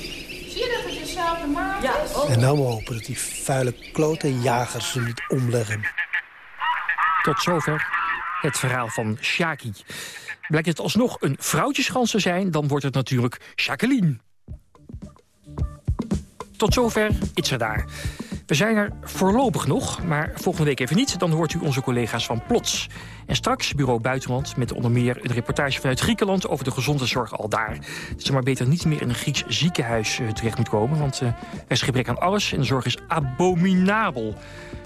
Zie je dat het dezelfde maat Ja, is? En nou maar hopen dat die vuile klote jagers hem niet omleggen. Tot zover het verhaal van Shaki. Blijkt het alsnog een vrouwtjesgans te zijn... dan wordt het natuurlijk Jacqueline. Tot zover Itzerdaar. We zijn er voorlopig nog, maar volgende week even niet. Dan hoort u onze collega's van Plots. En straks Bureau Buitenland met onder meer een reportage vanuit Griekenland... over de gezondheidszorg al daar. Dat ze maar beter niet meer in een Grieks ziekenhuis eh, terecht moet komen... want eh, er is gebrek aan alles en de zorg is abominabel.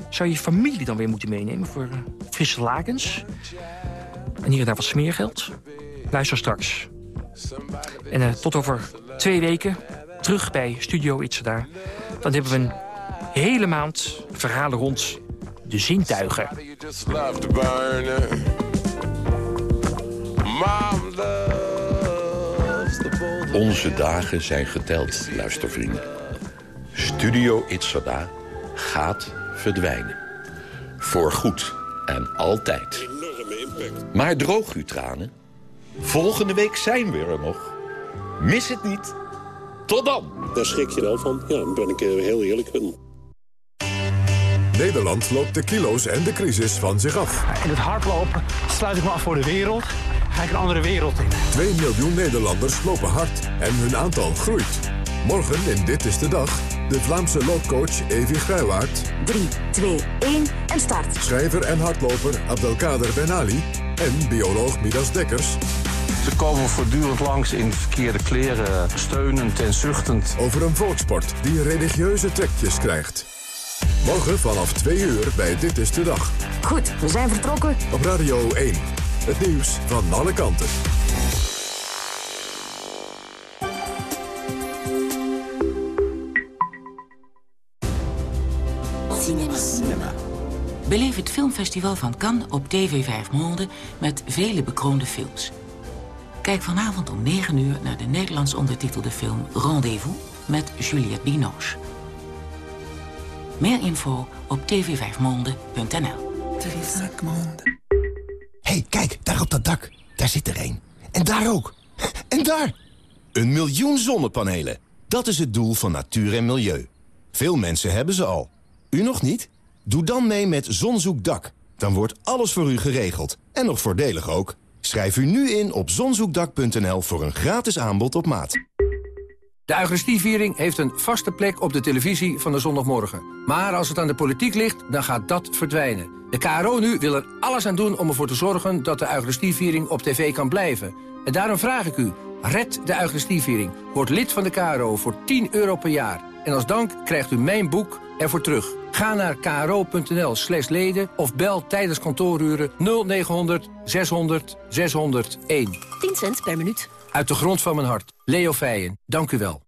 Zou je familie dan weer moeten meenemen voor eh, frisse lakens? En hier en daar wat smeergeld? Luister straks. En eh, tot over twee weken terug bij Studio Itzada. Dan hebben we een hele maand verhalen rond de zintuigen. Onze dagen zijn geteld, luistervrienden. Studio Itzada gaat verdwijnen. Voorgoed en altijd. Maar droog uw tranen. Volgende week zijn we er nog. Mis het niet. Tot dan. Daar schrik je dan van. Ja, dan ben ik eh, heel eerlijk. Nederland loopt de kilo's en de crisis van zich af. In het hardlopen sluit ik me af voor de wereld. Ga ik een andere wereld in. 2 miljoen Nederlanders lopen hard en hun aantal groeit. Morgen in Dit is de Dag de Vlaamse loopcoach Evi Grijwaard... 3, 2, 1 en start. schrijver en hardloper Abdelkader Ben Ali... en bioloog Midas Dekkers Ze komen voortdurend langs in verkeerde kleren, steunend en zuchtend. over een volksport die religieuze trekjes krijgt. Morgen vanaf 2 uur bij Dit is de Dag. Goed, we zijn vertrokken. Op Radio 1. Het nieuws van alle kanten. Cinema. Beleef het filmfestival van Cannes op TV 5 Monde met vele bekroonde films. Kijk vanavond om 9 uur naar de Nederlands ondertitelde film Rendezvous met Juliette Binoche. Meer info op tv5monde.nl. hey, kijk, daar op dat dak. Daar zit er één. En daar ook. En daar! Een miljoen zonnepanelen. Dat is het doel van natuur en milieu. Veel mensen hebben ze al. U nog niet? Doe dan mee met Zonzoekdak. Dan wordt alles voor u geregeld. En nog voordelig ook. Schrijf u nu in op zonzoekdak.nl voor een gratis aanbod op maat. De Eucharistieviering heeft een vaste plek op de televisie van de zondagmorgen. Maar als het aan de politiek ligt, dan gaat dat verdwijnen. De KRO nu wil er alles aan doen om ervoor te zorgen... dat de Eucharistieviering op tv kan blijven. En daarom vraag ik u, red de Eucharistieviering. Word lid van de KRO voor 10 euro per jaar. En als dank krijgt u mijn boek ervoor terug. Ga naar kro.nl slash leden of bel tijdens kantooruren 0900 600 601. 10 cent per minuut. Uit de grond van mijn hart. Leo Feijen, dank u wel.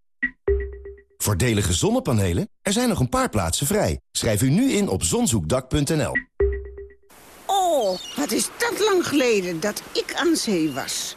Voordelige zonnepanelen? Er zijn nog een paar plaatsen vrij. Schrijf u nu in op zonzoekdak.nl. Oh, wat is dat lang geleden dat ik aan zee was.